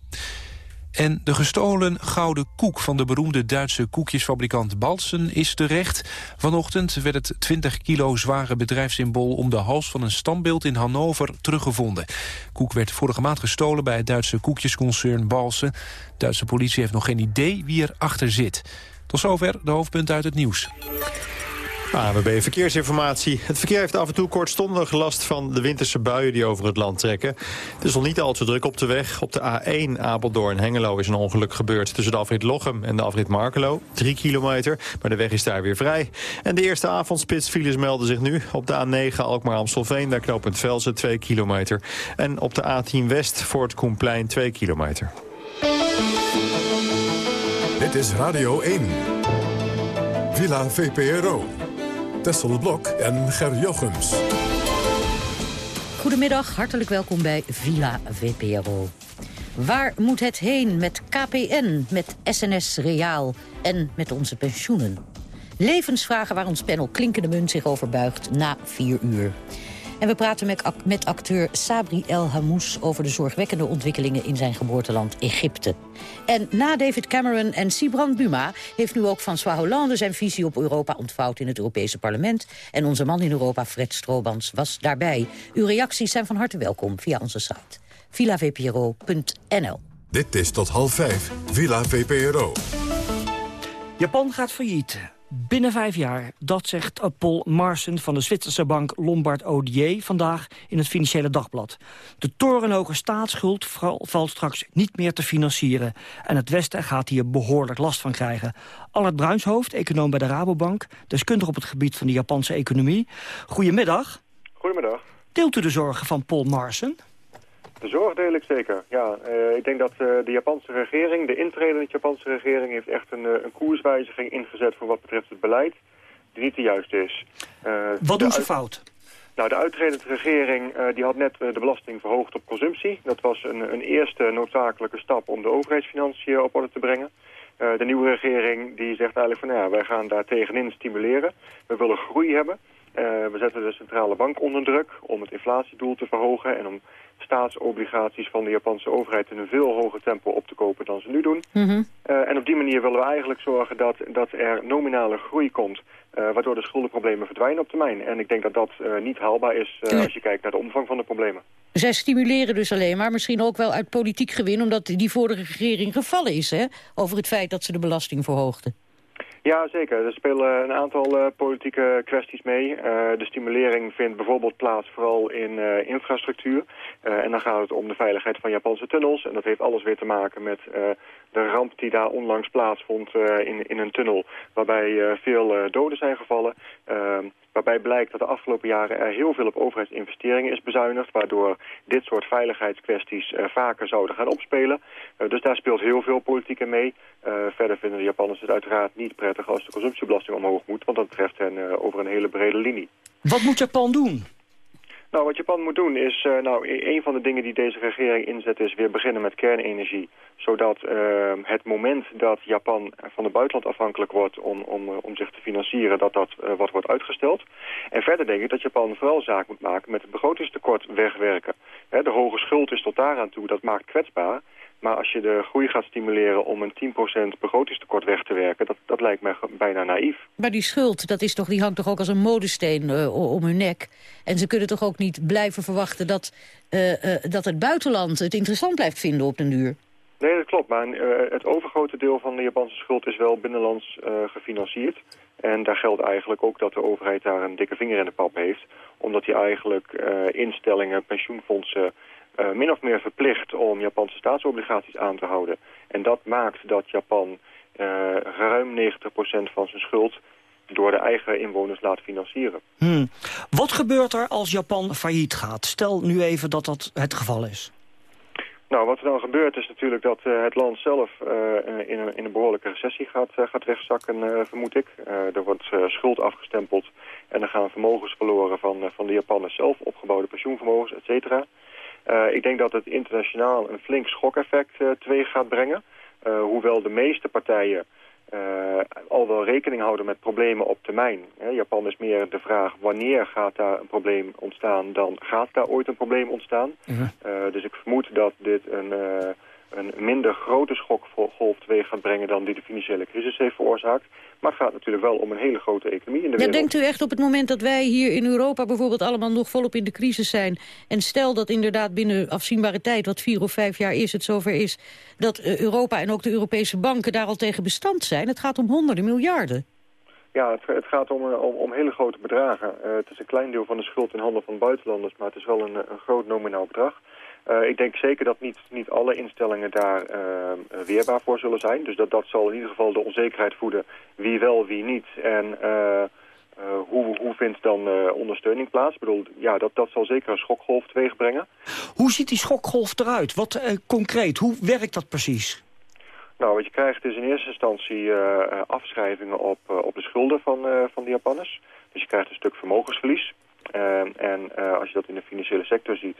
En de gestolen gouden koek van de beroemde Duitse koekjesfabrikant Balsen is terecht. Vanochtend werd het 20 kilo zware bedrijfssymbool om de hals van een standbeeld in Hannover teruggevonden. Koek werd vorige maand gestolen bij het Duitse koekjesconcern Balsen. De Duitse politie heeft nog geen idee wie erachter zit. Tot zover de hoofdpunten uit het nieuws. ANWB Verkeersinformatie. Het verkeer heeft af en toe kortstondig last van de winterse buien die over het land trekken. Het is nog niet al te druk op de weg. Op de A1 Apeldoorn-Hengelo is een ongeluk gebeurd tussen de afrit Lochem en de afrit Markelo. Drie kilometer, maar de weg is daar weer vrij. En de eerste avondspitsfiles melden zich nu. Op de A9 Alkmaar-Amstelveen, daar knooppunt Velsen 2 kilometer. En op de A10 West voor het Koenplein 2 kilometer. Dit is Radio 1. Villa VPRO. Tessel Blok en Ger Jochems. Goedemiddag, hartelijk welkom bij Villa VPRO. Waar moet het heen met KPN, met SNS Reaal en met onze pensioenen? Levensvragen waar ons panel Klinkende Munt zich over buigt na vier uur. En we praten met, met acteur Sabri El Hamous over de zorgwekkende ontwikkelingen in zijn geboorteland Egypte. En na David Cameron en Sibrand Buma heeft nu ook François Hollande zijn visie op Europa ontvouwd in het Europese parlement. En onze man in Europa, Fred Stroobans, was daarbij. Uw reacties zijn van harte welkom via onze site villavpro.nl. Dit is tot half vijf, Villa VPRO. Japan gaat failliet. Binnen vijf jaar, dat zegt Paul Marsen van de Zwitserse bank Lombard Odier vandaag in het Financiële Dagblad. De torenhoge staatsschuld valt straks niet meer te financieren. En het Westen gaat hier behoorlijk last van krijgen. Albert Bruinshoofd, econoom bij de Rabobank, deskundig op het gebied van de Japanse economie. Goedemiddag. Goedemiddag. Deelt u de zorgen van Paul Marsen? De zorg deel ik zeker, ja. Uh, ik denk dat uh, de Japanse regering, de intredende Japanse regering... heeft echt een, uh, een koerswijziging ingezet voor wat betreft het beleid... die niet de juiste is. wat doen ze fout? Nou, de uitredende regering die had net de belasting verhoogd op consumptie. Dat was een, een eerste noodzakelijke stap om de overheidsfinanciën op orde te brengen. de nieuwe regering die zegt eigenlijk van... Nou ja, wij gaan daar tegenin stimuleren. We willen groei hebben. We zetten de centrale bank onder druk om het inflatiedoel te verhogen... en om staatsobligaties van de Japanse overheid in een veel hoger tempo op te kopen dan ze nu doen. Mhm. Uh, en op die manier willen we eigenlijk zorgen dat, dat er nominale groei komt, uh, waardoor de schuldenproblemen verdwijnen op termijn. En ik denk dat dat uh, niet haalbaar is als je kijkt naar de omvang van de problemen. Zij stimuleren dus alleen maar, misschien ook wel uit politiek gewin, omdat die vorige regering gevallen is, hè? Over het feit dat ze de belasting verhoogden. Ja, zeker. Er spelen een aantal uh, politieke kwesties mee. Uh, de stimulering vindt bijvoorbeeld plaats vooral in uh, infrastructuur. en dan gaat het om de veiligheid van Japanse tunnels. En dat heeft alles weer te maken met de ramp die daar onlangs plaatsvond in, in een tunnel... waarbij veel doden zijn gevallen. Waarbij blijkt dat de afgelopen jaren er heel veel op overheidsinvesteringen is bezuinigd. Waardoor dit soort veiligheidskwesties uh, vaker zouden gaan opspelen. Uh, dus daar speelt heel veel politiek in mee. Uh, verder vinden de Japanners het uiteraard niet prettig als de consumptiebelasting omhoog moet. Want dat treft hen over een hele brede linie. Wat moet Japan doen? Nou, wat Japan moet doen is, uh, nou, e-, een van de dingen die deze regering inzet is weer beginnen met kernenergie. Zodat uh, het moment dat Japan van de buitenland afhankelijk wordt om, om, om zich te financieren, dat dat uh, wat wordt uitgesteld. En verder denk ik dat Japan vooral zaak moet maken met het begrotingstekort wegwerken. De hoge schuld is tot daaraan toe, dat maakt kwetsbaar. Maar als je de groei gaat stimuleren om een 10% begrotingstekort weg te werken... Dat, dat lijkt mij bijna naïef. Maar die schuld, dat is toch, die hangt toch ook als een modesteen uh, om hun nek? En ze kunnen toch ook niet blijven verwachten dat, uh, uh, dat het buitenland het interessant blijft vinden op den duur? Nee, dat klopt. Maar het overgrote deel van de Japanse schuld is wel binnenlands gefinancierd. En daar geldt eigenlijk ook dat de overheid daar een dikke vinger in de pap heeft. Omdat die eigenlijk instellingen, pensioenfondsen uh, min of meer verplicht om Japanse staatsobligaties aan te houden. En dat maakt dat Japan uh, ruim 90% van zijn schuld door de eigen inwoners laat financieren. Hmm. Wat gebeurt er als Japan failliet gaat? Stel nu even dat dat het geval is. Nou, wat er dan gebeurt is natuurlijk dat uh, het land zelf uh, in, een, in, een, behoorlijke recessie gaat, uh, gaat wegzakken, vermoed ik. er wordt schuld afgestempeld en er gaan vermogens verloren van, van de Japanners zelf, opgebouwde pensioenvermogens, et cetera. Uh, ik denk dat het internationaal een flink schokeffect uh, teweeg gaat brengen. Uh, hoewel de meeste partijen al wel rekening houden met problemen op termijn. Japan is meer de vraag wanneer gaat daar een probleem ontstaan dan gaat daar ooit een probleem ontstaan. -huh. dus ik vermoed dat dit een een minder grote schokgolf teweeg gaat brengen dan die de financiële crisis heeft veroorzaakt. Maar het gaat natuurlijk wel om een hele grote economie in de wereld. Ja, denkt u echt op het moment dat wij hier in Europa bijvoorbeeld allemaal nog volop in de crisis zijn... en stel dat inderdaad binnen afzienbare tijd, wat vier of vijf jaar is, het zover is... dat eh, Europa en ook de Europese banken daar al tegen bestand zijn? Het gaat om honderden miljarden. Ja, het, het gaat om, om, om, hele grote bedragen. Uh, het is een klein deel van de schuld in handen van buitenlanders, maar het is wel een, een groot nominaal bedrag. Uh, ik denk zeker dat niet, niet alle instellingen daar uh, weerbaar voor zullen zijn. Dus dat, dat zal in ieder geval de onzekerheid voeden wie wel, wie niet. En uh, hoe, hoe vindt dan ondersteuning plaats? Ik bedoel, ja, dat, dat zal zeker een schokgolf teweeg brengen. Hoe ziet die schokgolf eruit? Wat concreet, hoe werkt dat precies? Nou, wat je krijgt is in eerste instantie afschrijvingen op, op de schulden van, van de Japanners. Dus je krijgt een stuk vermogensverlies. en als je dat in de financiële sector ziet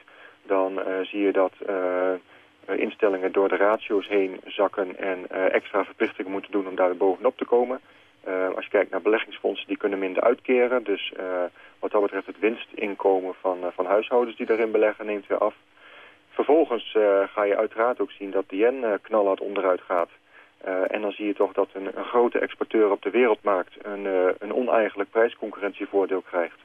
dan uh, zie je dat uh, instellingen door de ratio's heen zakken en uh, extra verplichtingen moeten doen om daar bovenop te komen. als je kijkt naar beleggingsfondsen, die kunnen minder uitkeren. Dus wat dat betreft het winstinkomen van, van huishoudens die daarin beleggen neemt weer af. Vervolgens ga je uiteraard ook zien dat de yen knalhard onderuit gaat. en dan zie je toch dat een, een, grote exporteur op de wereldmarkt een, een oneigenlijk prijsconcurrentievoordeel krijgt.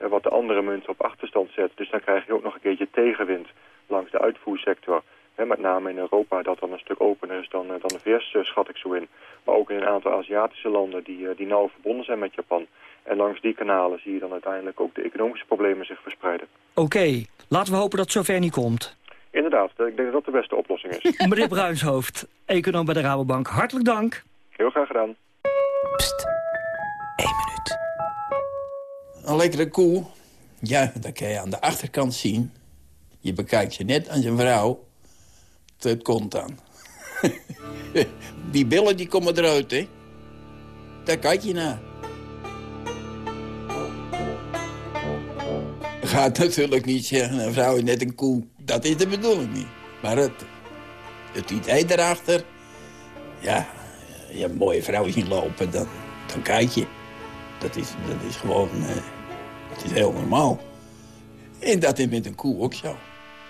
Eh, wat de andere munten op achterstand zet. Dus dan krijg je ook nog een keertje tegenwind langs de uitvoersector. He, met name in Europa dat dan een stuk opener is dan, eh, dan de VS, uh, schat ik zo in. Maar ook in een aantal Aziatische landen die, die nauw verbonden zijn met Japan. En langs die kanalen zie je dan uiteindelijk ook de economische problemen zich verspreiden. Oké, laten we hopen dat het zover niet komt. Inderdaad, ik denk dat dat de beste oplossing is. Meneer Bruinshoofd, econoom bij de Rabobank, hartelijk dank. Heel graag gedaan. Pst. Een lekkere koe, ja, dat kan je aan de achterkant zien. Je bekijkt je net aan zijn vrouw. Het komt dan. die billen die komen eruit, hè. Daar kijk je naar. Gaat natuurlijk niet zeggen, een vrouw is net een koe. Dat is de bedoeling niet. Maar het, het idee erachter... Ja, je een mooie vrouw zien lopen, dan, dan kijk je. Dat is, dat is gewoon... Uh, het is heel normaal. En dat is met een koe ook zo.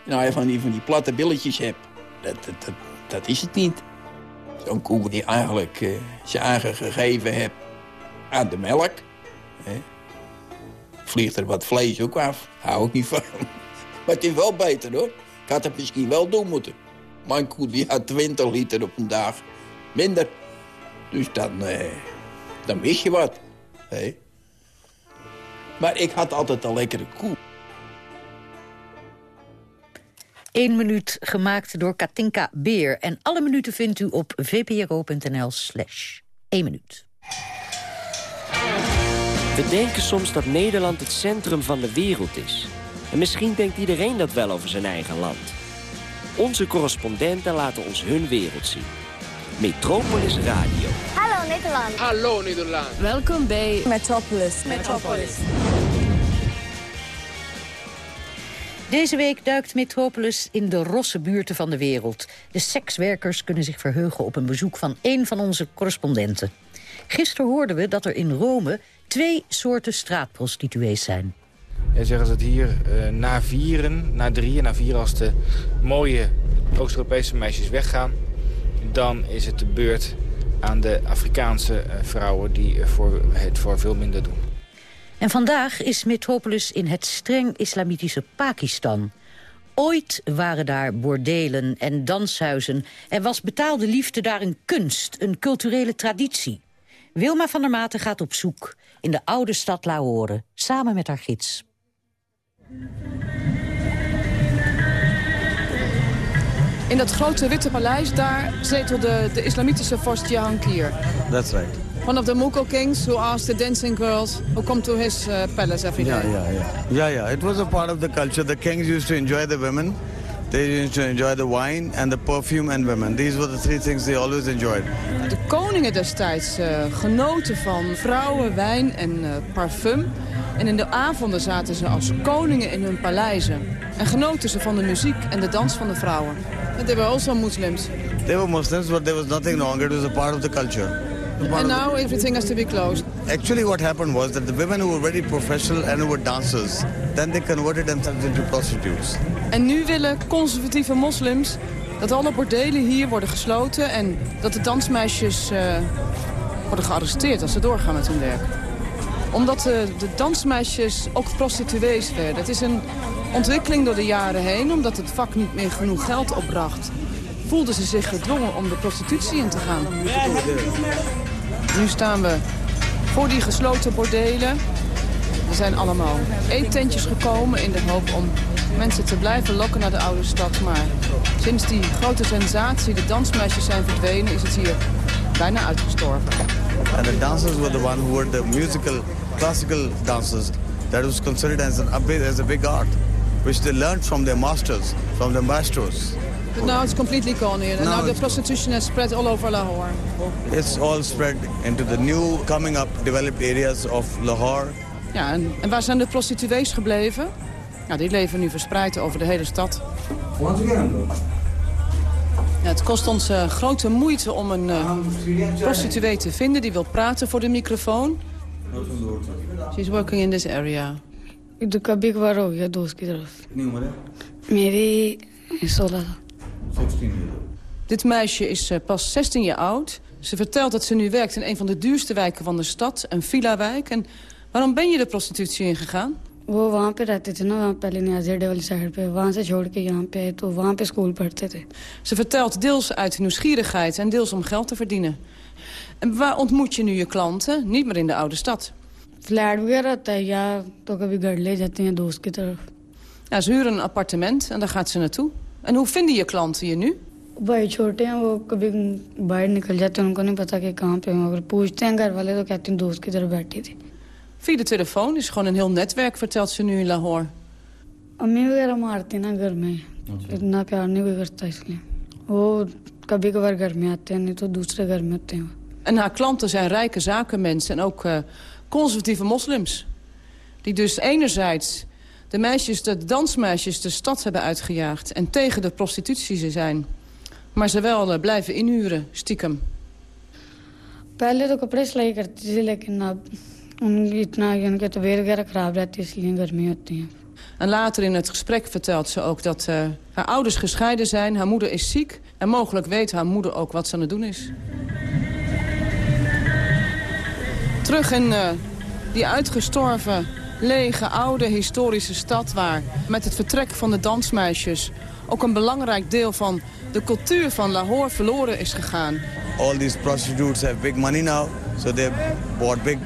Nou, je van die, van die platte billetjes hebt, dat, dat, dat, dat is het niet. Zo'n koe die eigenlijk uh, zijn eigen gegeven hebt aan de melk. Hè. Vliegt er wat vlees ook af. Hou ik niet van. Maar het is wel beter hoor. Ik had het misschien wel doen moeten. Mijn koe die had 20 liter op een dag. Minder. Dus dan, eh, dan mis je wat. Hè. Maar ik had altijd een lekkere koe. Eén minuut gemaakt door Katinka Beer. En alle minuten vindt u op vpro.nl slash 1 minuut. We denken soms dat Nederland het centrum van de wereld is. En misschien denkt iedereen dat wel over zijn eigen land. Onze correspondenten laten ons hun wereld zien. Metropolis Radio. Hallo Nederland. Hallo Nederland. Welkom bij Metropolis. Metropolis. Deze week duikt Metropolis in de rosse buurten van de wereld. De sekswerkers kunnen zich verheugen op een bezoek van één van onze correspondenten. Gisteren hoorden we dat er in Rome twee soorten straatprostituees zijn. Ja, zeggen ze het hier uh, na vieren, na drieën, na vier als de mooie Oost-Europese meisjes weggaan... dan is het de beurt aan de Afrikaanse uh, vrouwen die voor, het voor veel minder doen. En vandaag is Metropolis in het streng islamitische Pakistan. Ooit waren daar bordelen en danshuizen... en was betaalde liefde daar een kunst, een culturele traditie. Wilma van der Maten gaat op zoek in de oude stad Lahore... samen met haar gids. In dat grote witte paleis, daar zetelde de islamitische vorst Jahangir. That's right. One of the Mughal kings who asked the dancing girls who come to his uh, palace every day. Yeah, yeah, yeah. Yeah, yeah. It was a part of the culture. The kings used to enjoy the women. They used to enjoy the wine and the perfume and women. These were the three things they always enjoyed. De koningen destijds uh, genoten van vrouwen, wijn en uh, parfum. En in de avonden zaten ze als koningen in hun paleizen. En genoten ze van de muziek en de dans van de vrouwen. And they were also Muslims. They were Muslims, but there was nothing wrong. It was a part of the culture. And now everything has to be closed. Actually what happened was that the women who were very professional and who were dancers, then they converted themselves into prostitutes. En nu willen conservatieve moslims dat alle bordelen hier worden gesloten... en dat de dansmeisjes uh, worden gearresteerd als ze doorgaan met hun werk. Omdat uh, de dansmeisjes ook prostituees werden. Het is een ontwikkeling door de jaren heen, omdat het vak niet meer genoeg geld opbracht voelden ze zich gedwongen om de prostitutie in te gaan. Nu staan we voor die gesloten bordelen. Er zijn allemaal eettentjes gekomen in de hoop om mensen te blijven lokken naar de oude stad. Maar sinds die grote sensatie, de dansmeisjes zijn verdwenen, is het hier bijna uitgestorven. And the dancers were the musical, classical dancers. That was considered as, an, as a big art, which they learned from their masters, from their maestros. But now it's completely gone here. And now, now the prostitution has spread all over Lahore. It's all spread into the new, coming up, developed areas of Lahore. Ja, en, en waar zijn de prostituees gebleven? Ja, die leven nu verspreid over de hele stad. Ja, het kost ons uh, grote moeite om een uh, prostituee te vinden die wil praten voor de microfoon. She's working in this area. तो कभी कभार हो गया दोस्त की तरफ मेरी सोलह dit meisje is uh, pas 16 jaar oud. Ze vertelt dat ze nu werkt in een van de duurste wijken van de stad, een villa-wijk. En waarom ben je de prostitutie ingegaan? वो वहाँ पे रहते थे ना वहाँ पहले नियाजेडे वाली साइड पे वहाँ से छोड़ के यहाँ पे तो वहाँ पे स्कूल पढ़ते थे Ze vertelt deels uit nieuwsgierigheid en deels om geld te verdienen. En waar ontmoet je nu je klanten? Niet meer in de oude stad. Flat वगैरह होता है या तो कभी घर ले जाते हैं दोस्त की तरफ Ja, ze huren een appartement en daar gaat ze naartoe. En hoe vinden je klanten je nu? भाई छोटे हैं वो कभी बाहर निकल जाते हैं उनको नहीं पता कि कहाँ पे अगर पूछते हैं घर वाले तो कहते हैं दोस्त की तरफ बैठी थी Via de telefoon is gewoon een heel netwerk, vertelt ze nu in Lahore. अम्मी वगैरह मारती ना घर में इतना प्यार नहीं कोई करता इसलिए वो कभी कभार घर में आते हैं नहीं तो दूसरे घर में होते हैं En haar klanten zijn rijke zakenmensen en ook uh, conservatieve moslims. Die dus enerzijds de meisjes, de dansmeisjes de stad hebben uitgejaagd... en tegen de prostitutie ze zijn. Maar ze wel uh, blijven inhuren, stiekem. पहले तो कपड़े सिलाई करती थी लेकिन अब उनकी इतना उनके तबीयत वगैरह खराब रहती है इसलिए गर्मी होती है En later in het gesprek vertelt ze ook dat uh, haar ouders gescheiden zijn. Haar moeder is ziek. En mogelijk weet haar moeder ook wat ze aan het doen is. Terug in uh, die uitgestorven lege, oude, historische stad... waar met het vertrek van de dansmeisjes... ook een belangrijk deel van de cultuur van Lahore verloren is gegaan. All these prostitutes have big money now, so they bought big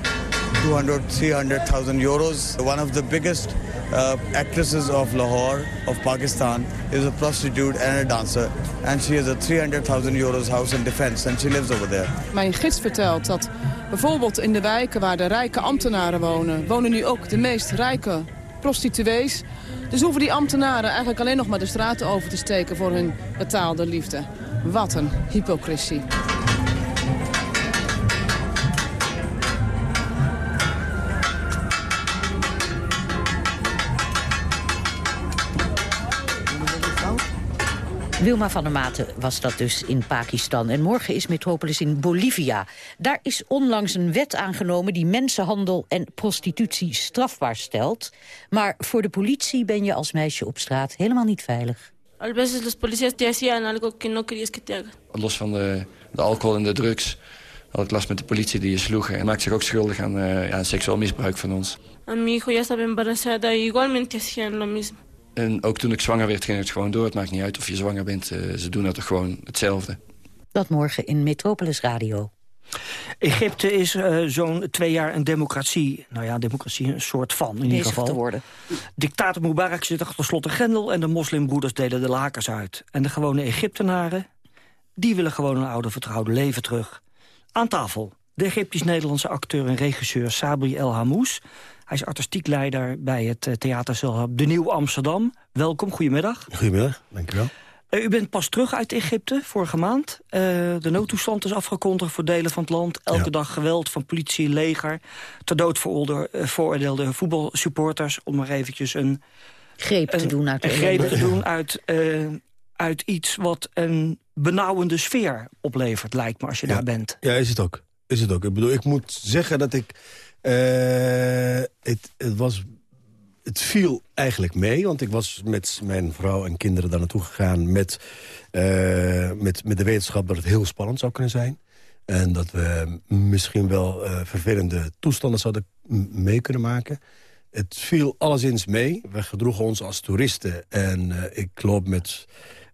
200, 300,000 euros. One of the biggest uh, actresses of Lahore, of Pakistan, is a prostitute and a dancer. And she has a 300,000 euros house in defense, and she lives over there. Mijn gids vertelt dat Bijvoorbeeld in de wijken waar de rijke ambtenaren wonen... wonen nu ook de meest rijke prostituees. Dus hoeven die ambtenaren eigenlijk alleen nog maar de straten over te steken... voor hun betaalde liefde. Wat een hypocrisie. Wilma van der Maten was dat dus in Pakistan. En morgen is Metropolis in Bolivia. Daar is onlangs een wet aangenomen die mensenhandel en prostitutie strafbaar stelt. Maar voor de politie ben je als meisje op straat helemaal niet veilig. Los van de, de alcohol en de drugs had ik last met de politie die je sloegen. En maakte zich ook schuldig aan uh, ja, seksueel misbruik van ons. A mi hijo ya estaba embarazada y igualmente hacían lo mismo. En ook toen ik zwanger werd, ging het gewoon door. Het maakt niet uit of je zwanger bent. Uh, ze doen dat toch gewoon hetzelfde. Dat morgen in Metropolis Radio. Egypte is uh, zo'n twee jaar een democratie. Nou ja, democratie een soort van, in Deze ieder geval. te worden. Dictator Mubarak zit achter slot en grendel... en de moslimbroeders delen de lakens uit. En de gewone Egyptenaren, die willen gewoon een oude vertrouwde leven terug. Aan tafel, de Egyptisch-Nederlandse acteur en regisseur Sabri El Hamous... Hij is artistiek leider bij het eh, theater De Nieuw Amsterdam. Welkom, goedemiddag. Goedemiddag, dankjewel. Uh, u bent pas terug uit Egypte vorige maand. Uh, de noodtoestand is afgekondigd voor delen van het land. Elke dag geweld van politie leger. Ter dood veroordeelde voetbalsupporters. Om maar eventjes een... Greep te doen uit, een greep te doen uit, uh, uit iets wat een benauwende sfeer oplevert, lijkt me, als je ja. daar bent. Ja, is het ook. Is het ook. Ik bedoel, ik moet zeggen dat ik het, het, was, het viel eigenlijk mee, want ik was met mijn vrouw en kinderen daar naartoe gegaan... Met, uh, met, met de wetenschap dat het heel spannend zou kunnen zijn. En dat we misschien wel uh, vervelende toestanden zouden mee kunnen maken. Het viel alleszins mee. We gedroegen ons als toeristen. En ik loop met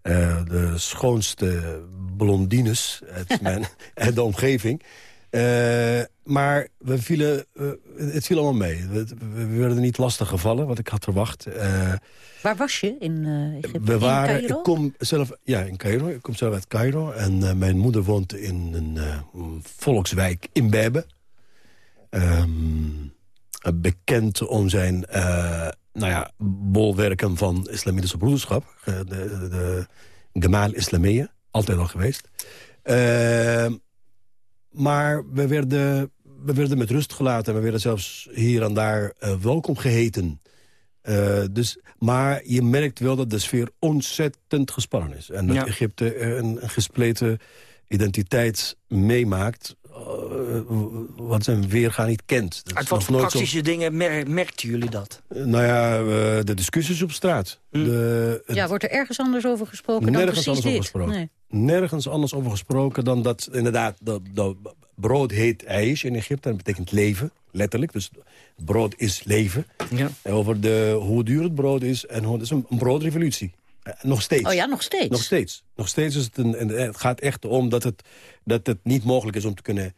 de schoonste blondines uit, mijn, uit de omgeving... Uh, maar we vielen, uh, het viel allemaal mee. We, we, werden niet lastig gevallen, wat ik had verwacht. Uh, Waar was je in Egypte? We waren, in Cairo? Ik kom zelf, ja, in Cairo. Ik kom zelf uit Cairo. En mijn moeder woont in een volkswijk in Bebe. Um, bekend om zijn nou ja, bolwerken van islamitische broederschap. De, de, de Gamal Islamiyah, altijd al geweest. Uh, maar we werden, we werden met rust gelaten. We werden zelfs hier en daar uh, welkom geheten. Uh, dus, maar je merkt wel dat de sfeer ontzettend gespannen is. En dat ja. Egypte een, een gespleten identiteit meemaakt... Uh, wat zijn weergaan niet kent. Dat Uit wat voor praktische zo... dingen mer merkten jullie dat? nou ja, de discussies op straat. Hm. De, het... Ja, wordt er ergens anders over gesproken Nergens dan precies anders dit? over gesproken. Nee. Nergens anders over gesproken dan dat inderdaad... Dat, dat brood heet ijs in Egypte. Dat betekent leven, letterlijk. Dus brood is leven. Ja. En over de, hoe duur het brood is. En hoe, het is een, een broodrevolutie. Nog steeds. Oh ja, nog steeds? Nog steeds. Nog steeds is het een... En het gaat echt om dat het, dat het niet mogelijk is om te kunnen...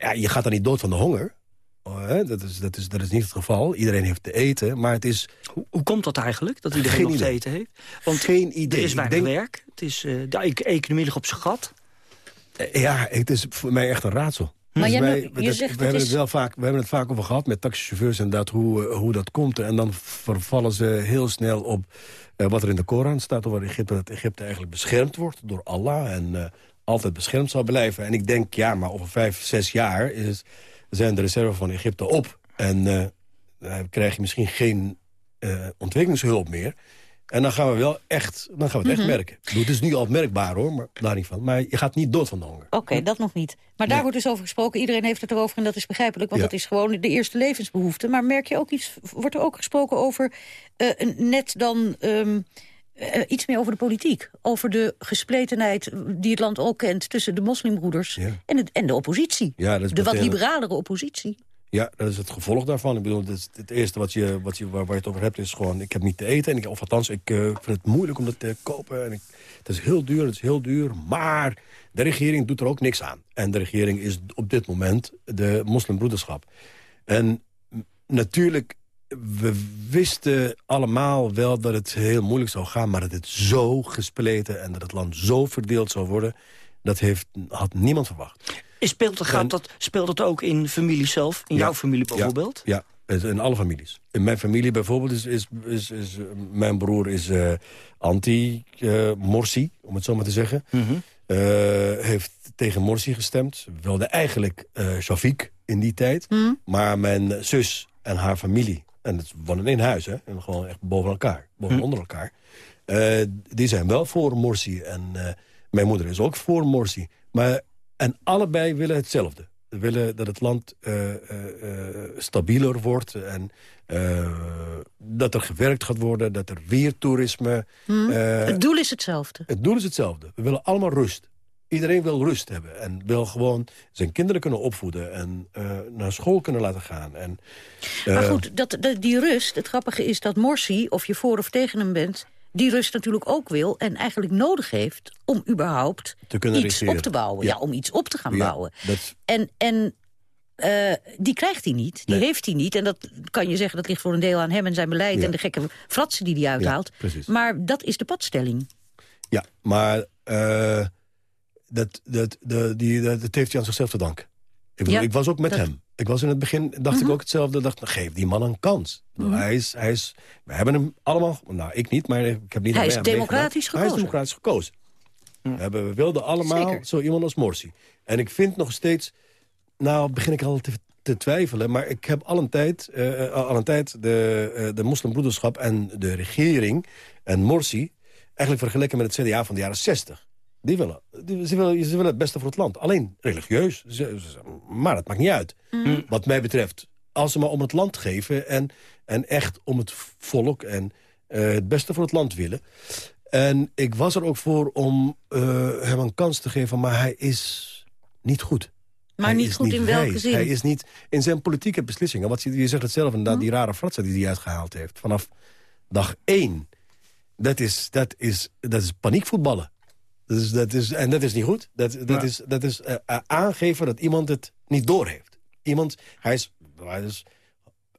Ja, je gaat dan niet dood van de honger. Oh? Dat, is, dat, is, dat is niet het geval. Iedereen heeft te eten, maar het is... Hoe, hoe komt dat eigenlijk, dat iedereen Geen nog idee. te eten heeft? Want Geen idee. er is weinig Ik denk... werk. Het is, uh, de economie ligt op zijn gat. Ja, het is voor mij echt een raadsel. Maar dus jij, wij, je dat, zegt we, hebben het wel vaak, we hebben het vaak over gehad met taxichauffeurs en dat, hoe, hoe dat komt. En dan vervallen ze heel snel op uh, wat er in de Koran staat over Egypte. Dat Egypte eigenlijk beschermd wordt door Allah en uh, altijd beschermd zal blijven. En ik denk, ja, maar over vijf, zes jaar is, zijn de reserves van Egypte op. En uh, dan krijg je misschien geen ontwikkelingshulp meer. En dan gaan we wel echt, dan gaan we het echt Mhm. merken. Bedoel, Het is nu al merkbaar hoor, maar daar niet van. Maar je gaat niet dood van de honger. Oké, dat nog niet. Maar daar Nee. wordt dus over gesproken. Iedereen heeft het erover en dat is begrijpelijk. Want Ja. dat is gewoon de eerste levensbehoefte. Maar merk je ook iets, wordt er ook gesproken over eh, net dan... ehm, eh, iets meer over de politiek. Over de gespletenheid die het land ook kent... tussen de moslimbroeders en, het, en de oppositie. Ja, dat is de wat liberalere oppositie. Ja, dat is het gevolg daarvan. Ik bedoel, het, eerste wat je, wat je, waar, waar je het over hebt is gewoon... ik heb niet te eten, en ik, of althans, ik eh, vind het moeilijk om dat te kopen. En ik, het is heel duur, het is heel duur, maar de regering doet er ook niks aan. En de regering is op dit moment de moslimbroederschap. En natuurlijk, we wisten allemaal wel dat het heel moeilijk zou gaan... maar dat het zo gespleten en dat het land zo verdeeld zou worden... dat heeft, had niemand verwacht. Speelt, het, gaat dat, speelt dat ook in familie zelf? In jouw familie bijvoorbeeld? Ja, ja, in alle families. In mijn familie bijvoorbeeld is... is, is, is mijn broer is uh, anti-Morsi, om het zo maar te zeggen. Mm heeft tegen Morsi gestemd. Wilde eigenlijk uh, Shafiq in die tijd. Mhm. Maar mijn zus en haar familie... en het wonen in huis, hè. En gewoon echt boven elkaar. Boven mhm. onder elkaar. die zijn wel voor Morsi. En mijn moeder is ook voor Morsi. Maar, en allebei willen hetzelfde. Ze willen dat het land uh, uh, stabieler wordt. En dat er gewerkt gaat worden. Dat er weer toerisme... Hmm. het doel is hetzelfde. Het doel is hetzelfde. We willen allemaal rust. Iedereen wil rust hebben. En wil gewoon zijn kinderen kunnen opvoeden. En naar school kunnen laten gaan. En, maar goed, dat, dat, die rust... Het grappige is dat Morsi, of je voor of tegen hem bent die rust natuurlijk ook wil en eigenlijk nodig heeft... om überhaupt iets op te bouwen. Ja. om iets op te gaan bouwen. En, en uh, die krijgt hij niet, die heeft hij niet. En dat kan je zeggen, dat ligt voor een deel aan hem en zijn beleid... en de gekke fratsen die hij uithaalt. maar dat is de padstelling. Ja, maar dat, dat, de, die, dat, dat heeft hij aan zichzelf te danken. Ik, bedoel, ik was ook met hem. Ik was in het begin, dacht ik mhm. ook hetzelfde. Dacht, nou, geef die man een kans. Mhm. hij is, hij is, we hebben hem allemaal, nou ik niet, maar ik heb niet... Hij is democratisch gekozen. Hij is democratisch gekozen. We, hebben, we wilden allemaal zo iemand als Morsi. En ik vind nog steeds, nou begin ik al te, te twijfelen... maar ik heb al een tijd, uh, al een tijd de, uh, de moslimbroederschap en de regering en Morsi... eigenlijk vergeleken met het CDA van de jaren 60. Die willen, die, ze, willen, ze willen het beste voor het land. Alleen religieus, maar dat maakt niet uit. Mm. Wat mij betreft, als ze maar om het land geven... en, en echt om het volk en uh, het beste voor het land willen. En ik was er ook voor om uh, hem een kans te geven... maar hij is niet goed. Maar hij niet goed niet in welke zin? Hij is niet in zijn politieke beslissingen. Wat je, zegt het zelf inderdaad, mm. die rare fratsen die hij uitgehaald heeft. Vanaf dag één. Dat is, dat is, dat is paniekvoetballen. Dus dat is, en dat is niet goed. Dat, dat is, dat is uh, aangeven dat iemand het niet doorheeft. Iemand, hij is, hij is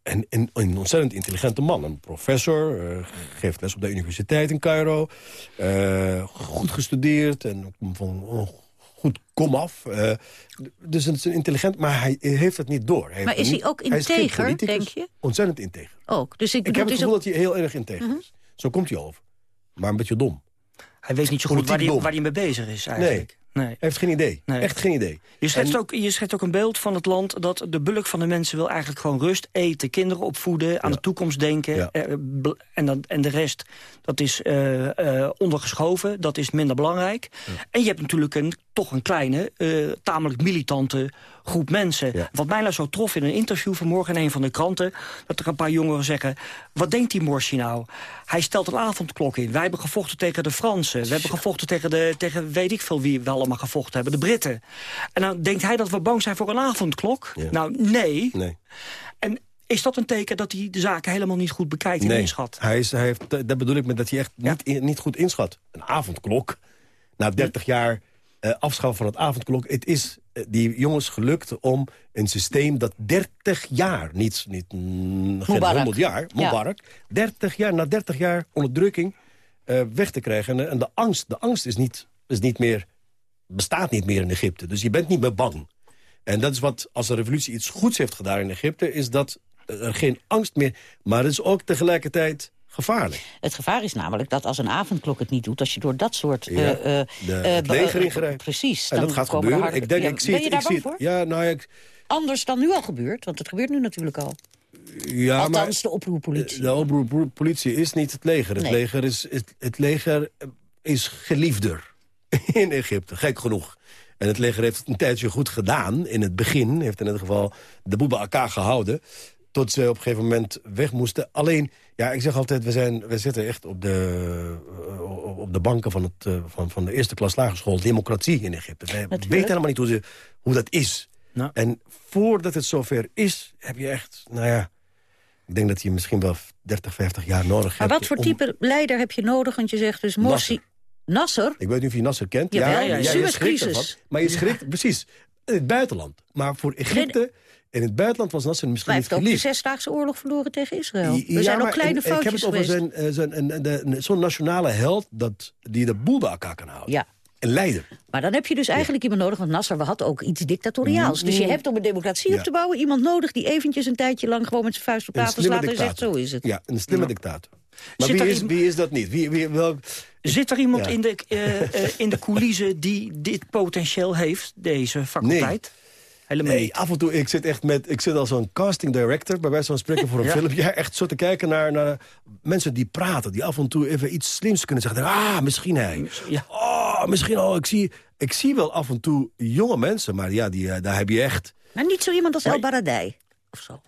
een, een, een, ontzettend intelligente man. Een professor, uh, geeft les op de universiteit in Cairo. Uh, goed gestudeerd en van oh, goed komaf. Uh, dus het is een intelligent, maar hij heeft het niet door. Hij maar is hij ook integer, denk je? Ontzettend integer. Ook. Dus ik, ik heb het gevoel dat hij heel erg integer mhm. is. Zo komt hij over. Maar een beetje dom. Hij weet niet zo goed waar hij, waar hij mee bezig is eigenlijk. Nee, hij heeft geen idee. Echt geen idee. Je schetst, ook, je schetst ook een beeld van het land dat de bulk van de mensen wil eigenlijk gewoon rust, eten, kinderen opvoeden, aan de toekomst denken. Eh, en, dan, en de rest, dat is uh, uh, ondergeschoven, dat is minder belangrijk. En je hebt natuurlijk een, toch een kleine, tamelijk militante groep mensen. Wat mij nou zo trof in een interview vanmorgen in een van de kranten... dat er een paar jongeren zeggen... wat denkt die Morsi nou? Hij stelt een avondklok in. Wij hebben gevochten tegen de Fransen. We hebben gevochten tegen, de, tegen weet ik veel wie we allemaal gevochten hebben. De Britten. En dan denkt hij dat we bang zijn voor een avondklok? Nou, nee. nee. En is dat een teken dat hij de zaken helemaal niet goed bekijkt en nee, inschat? Hij is, hij heeft, dat bedoel ik met dat hij echt niet, niet goed inschat. Een avondklok, na 30 jaar afschaffen van het avondklok. Het is uh, die jongens gelukt om een systeem dat 30 jaar, niet, niet mm, geen 100 jaar, Mubarak, ja. 30 jaar, na 30 jaar onderdrukking uh, weg te krijgen. En, en, de angst, de angst is niet, is niet meer, bestaat niet meer in Egypte. Dus je bent niet meer bang. En dat is wat, als de revolutie iets goeds heeft gedaan in Egypte... is dat er geen angst meer... maar het is ook tegelijkertijd gevaarlijk. Het gevaar is namelijk dat als een avondklok het niet doet... als je door dat soort... Ja, uh, de, het leger ingrijpt. Precies. En dat gaat gebeuren. Ik denk, ik zie ben je daar bang voor? Ja, nou, ik, Anders dan nu al gebeurt, want het gebeurt nu natuurlijk al. Ja, Althans, maar, de oproerpolitie. De is niet het leger. Het, leger, is, het, het leger is geliefder in Egypte, gek genoeg. En het leger heeft het een tijdje goed gedaan. In het begin heeft in ieder geval de Boeba AK gehouden tot ze op een gegeven moment weg moesten. Alleen, ja, ik zeg altijd, we, zijn, we zitten echt op de, uh, op de banken van, het, uh, van, van de eerste klas lagerschool. Democratie in Egypte. We weten helemaal niet hoe, ze, hoe dat is. Nou. En voordat het zover is, heb je echt, nou ja... Ik denk dat je misschien wel 30, 50 jaar nodig hebt. Maar wat voor type leider heb je nodig? Want je zegt dus Morsi... Nasser? Ik weet niet of je Nasser kent. ja, ja, ja, ja, je schrikt Maar je schrikt, precies, in het buitenland. Maar voor Egypte... In het buitenland was Nasser misschien niet geliefd. Hij heeft ook de Zesdaagse Oorlog verloren tegen Israël. We ja, zijn ook kleine foutjes Ik heb het over zijn, eh, zo'n nationale held dat, die de boel bij elkaar kan houden. Ja. een leider. Maar dan heb je dus eigenlijk iemand nodig, want Nasser had ook iets dictatoriaals. Mm. Dus je hebt om een democratie Ja. op te bouwen iemand nodig... die eventjes een tijdje lang gewoon met zijn vuist op tafel slaat en zegt zo is het. Ja, een slimme dictator. Maar wie er is, wie is dat niet? Wie, wie, welk... Zit er iemand Ja. in, de, eh, eh, in de coulissen die dit potentieel heeft, deze faculteit? Helemaal Nee, niet. af en toe, ik zit echt met, ik zit als zo'n casting director, bij wijze van spreken voor een Ja. filmpje, ja, echt zo te kijken naar, naar mensen die praten, die af en toe even iets slims kunnen zeggen. Ah, misschien hij. Ja. Oh, misschien, oh, ik zie, ik zie wel af en toe jonge mensen, maar ja, die, eh, daar heb je echt... Maar niet zo iemand als Maar- El Baradei. Of zo.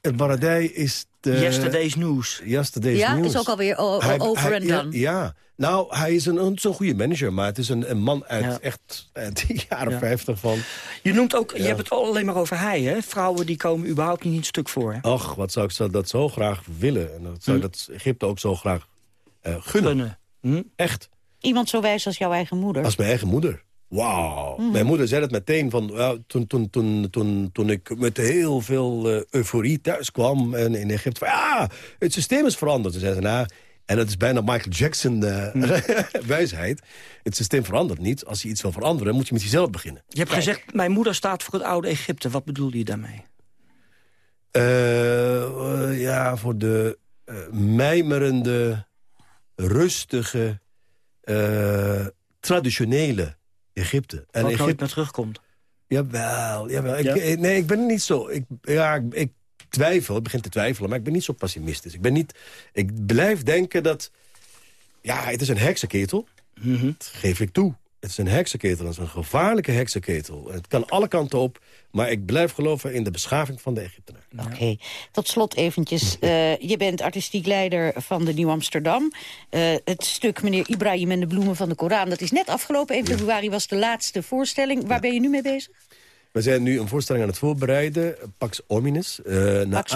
Het Baradij is de... Yesterday's news. Yesterday's Ja, news. is ook alweer over hij- en ja, done. Ja, nou, hij is een, een, zo'n goede manager, maar het is een, een man uit Ja. echt uit de jaren Ja. 50 van... Je noemt ook, je hebt het alleen maar over hij, hè? Vrouwen die komen überhaupt niet het stuk voor. Hè? Ach, wat zou ik zo- dat zo graag willen. En dat zou ik dat Egypte ook zo graag eh, gunnen. Gunnen. Hm? Echt. Iemand zo wijs als jouw eigen moeder. Als mijn eigen moeder. Wauw. Mhm. Mijn moeder zei het meteen van, ja, toen, toen, toen, toen, toen ik met heel veel eh, euforie thuis kwam en in Egypte. Van, ja, het systeem is veranderd. Toen zei ze, nou, en dat is bijna Michael Jackson eh, Mhm. wijsheid. Het systeem verandert niet. Als je iets wil veranderen, moet je met jezelf beginnen. Je hebt gezegd, mijn moeder staat voor het oude Egypte. Wat bedoel je daarmee? Eh, eh, ja, voor de mijmerende, rustige, eh, traditionele Egypte. En Wat nooit Egypte, meer terugkomt. jawel, jawel. Ik, Ja? eh, nee, ik ben niet zo... Ik, ja, ik, ik twijfel, ik begin te twijfelen, maar ik ben niet zo pessimistisch. Ik, ben niet, ik blijf denken dat... Ja, het is een heksenketel. Mhm. Dat geef ik toe. Het is een heksenketel, het is een gevaarlijke heksenketel. Het kan alle kanten op, maar ik blijf geloven in de beschaving van de Egyptenaar. Oké, tot slot eventjes. eh, je bent artistiek leider van de Nieuw Amsterdam. Eh, het stuk meneer Ibrahim en de bloemen van de Koran... dat is net afgelopen. 1 februari was de laatste voorstelling. Waar ben je nu mee bezig? We zijn nu een voorstelling aan het voorbereiden, Pax Hominis. eh, naar Pax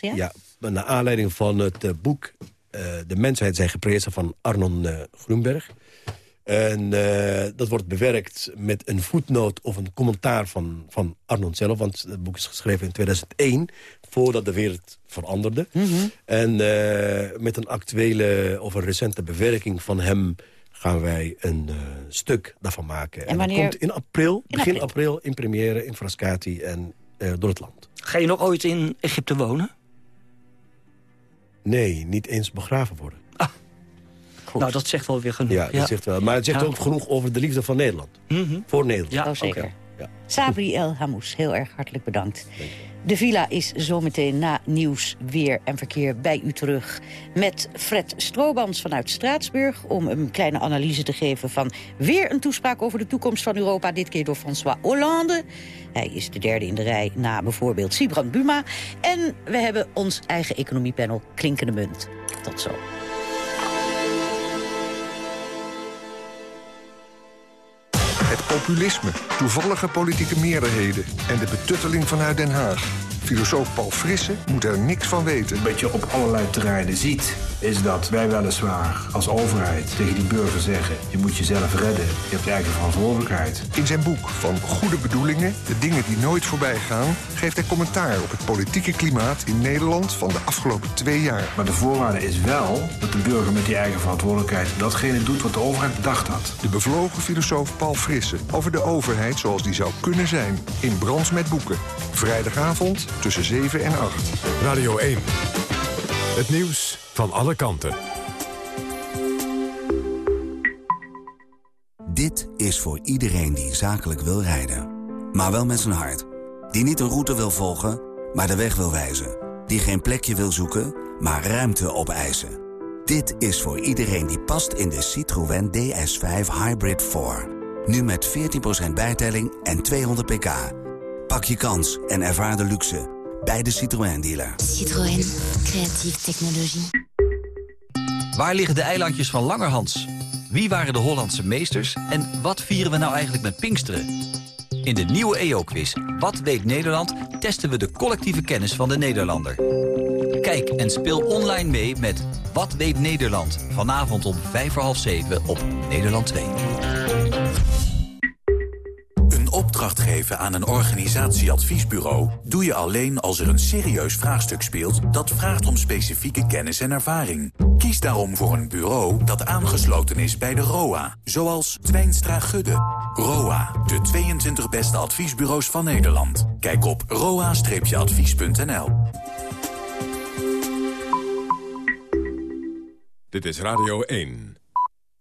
ja? Ja, naar aanleiding van het eh, boek eh, De mensheid zijn geprezen van Arnon Groenberg. En dat wordt bewerkt met een voetnoot of een commentaar van, van Arnon zelf. Want het boek is geschreven in 2001, voordat de wereld veranderde. En eh, met een actuele of een recente bewerking van hem gaan wij een eh, stuk daarvan maken. En, wanneer- dat komt in april, In begin april. april, in première in Frascati en eh, door het land. Ga je nog ooit in Egypte wonen? Nee, niet eens begraven worden. Nou, dat zegt wel weer genoeg. Ja, dat zegt wel. Maar het zegt Ja. ook genoeg over de liefde van Nederland. Mhm. Voor Nederland. Ja, Oh, zeker. oké. Ja. Sabri El Hamous, heel erg hartelijk bedankt. De villa is zometeen na nieuws, weer en verkeer bij u terug... met Fred Stroobans vanuit Straatsburg... om een kleine analyse te geven van weer een toespraak over de toekomst van Europa... dit keer door François Hollande. Hij is de derde in de rij na bijvoorbeeld Sibrand Buma. En we hebben ons eigen economiepanel Klinkende Munt. Tot zo. Het populisme, toevallige politieke meerderheden en de betutteling vanuit Den Haag. Filosoof Paul Frisse moet er niks van weten. Wat je op allerlei terreinen ziet, is dat wij weliswaar als overheid tegen die burger zeggen... je moet jezelf redden, je hebt eigen verantwoordelijkheid. In zijn boek Van Goede Bedoelingen, de dingen die nooit voorbij gaan... geeft hij commentaar op het politieke klimaat in Nederland van de afgelopen twee jaar. Maar de voorwaarde is wel dat de burger met die eigen verantwoordelijkheid... datgene doet wat de overheid bedacht had. De bevlogen filosoof Paul Frisse over de overheid zoals die zou kunnen zijn. In Brands met Boeken. Vrijdagavond tussen 7 en 8. Radio 1. Het nieuws van alle kanten. Dit is voor iedereen die zakelijk wil rijden. Maar wel met zijn hart. Die niet een route wil volgen, maar de weg wil wijzen. Die geen plekje wil zoeken, maar ruimte opeisen. Dit is voor iedereen die past in de Citroën DS5 Hybrid 4. Nu met 14% bijtelling en 200 pk. Pak je kans en ervaar de luxe bij de Citroën dealer. Citroën, creatieve technologie. Waar liggen de eilandjes van Langerhans? Wie waren de Hollandse meesters? En wat vieren we nou eigenlijk met Pinksteren? In de nieuwe EO-quiz Wat weet Nederland... testen we de collectieve kennis van de Nederlander. Kijk en speel online mee met Wat weet Nederland? Vanavond om vijf voor half zeven op Nederland 2. Opdracht geven aan een organisatieadviesbureau... doe je alleen als er een serieus vraagstuk speelt... dat vraagt om specifieke kennis en ervaring. Kies daarom voor een bureau dat aangesloten is bij de ROA. Zoals Twijnstra Gudde. ROA, de 22 beste adviesbureaus van Nederland. Kijk op roa-advies.nl. Dit is Radio 1.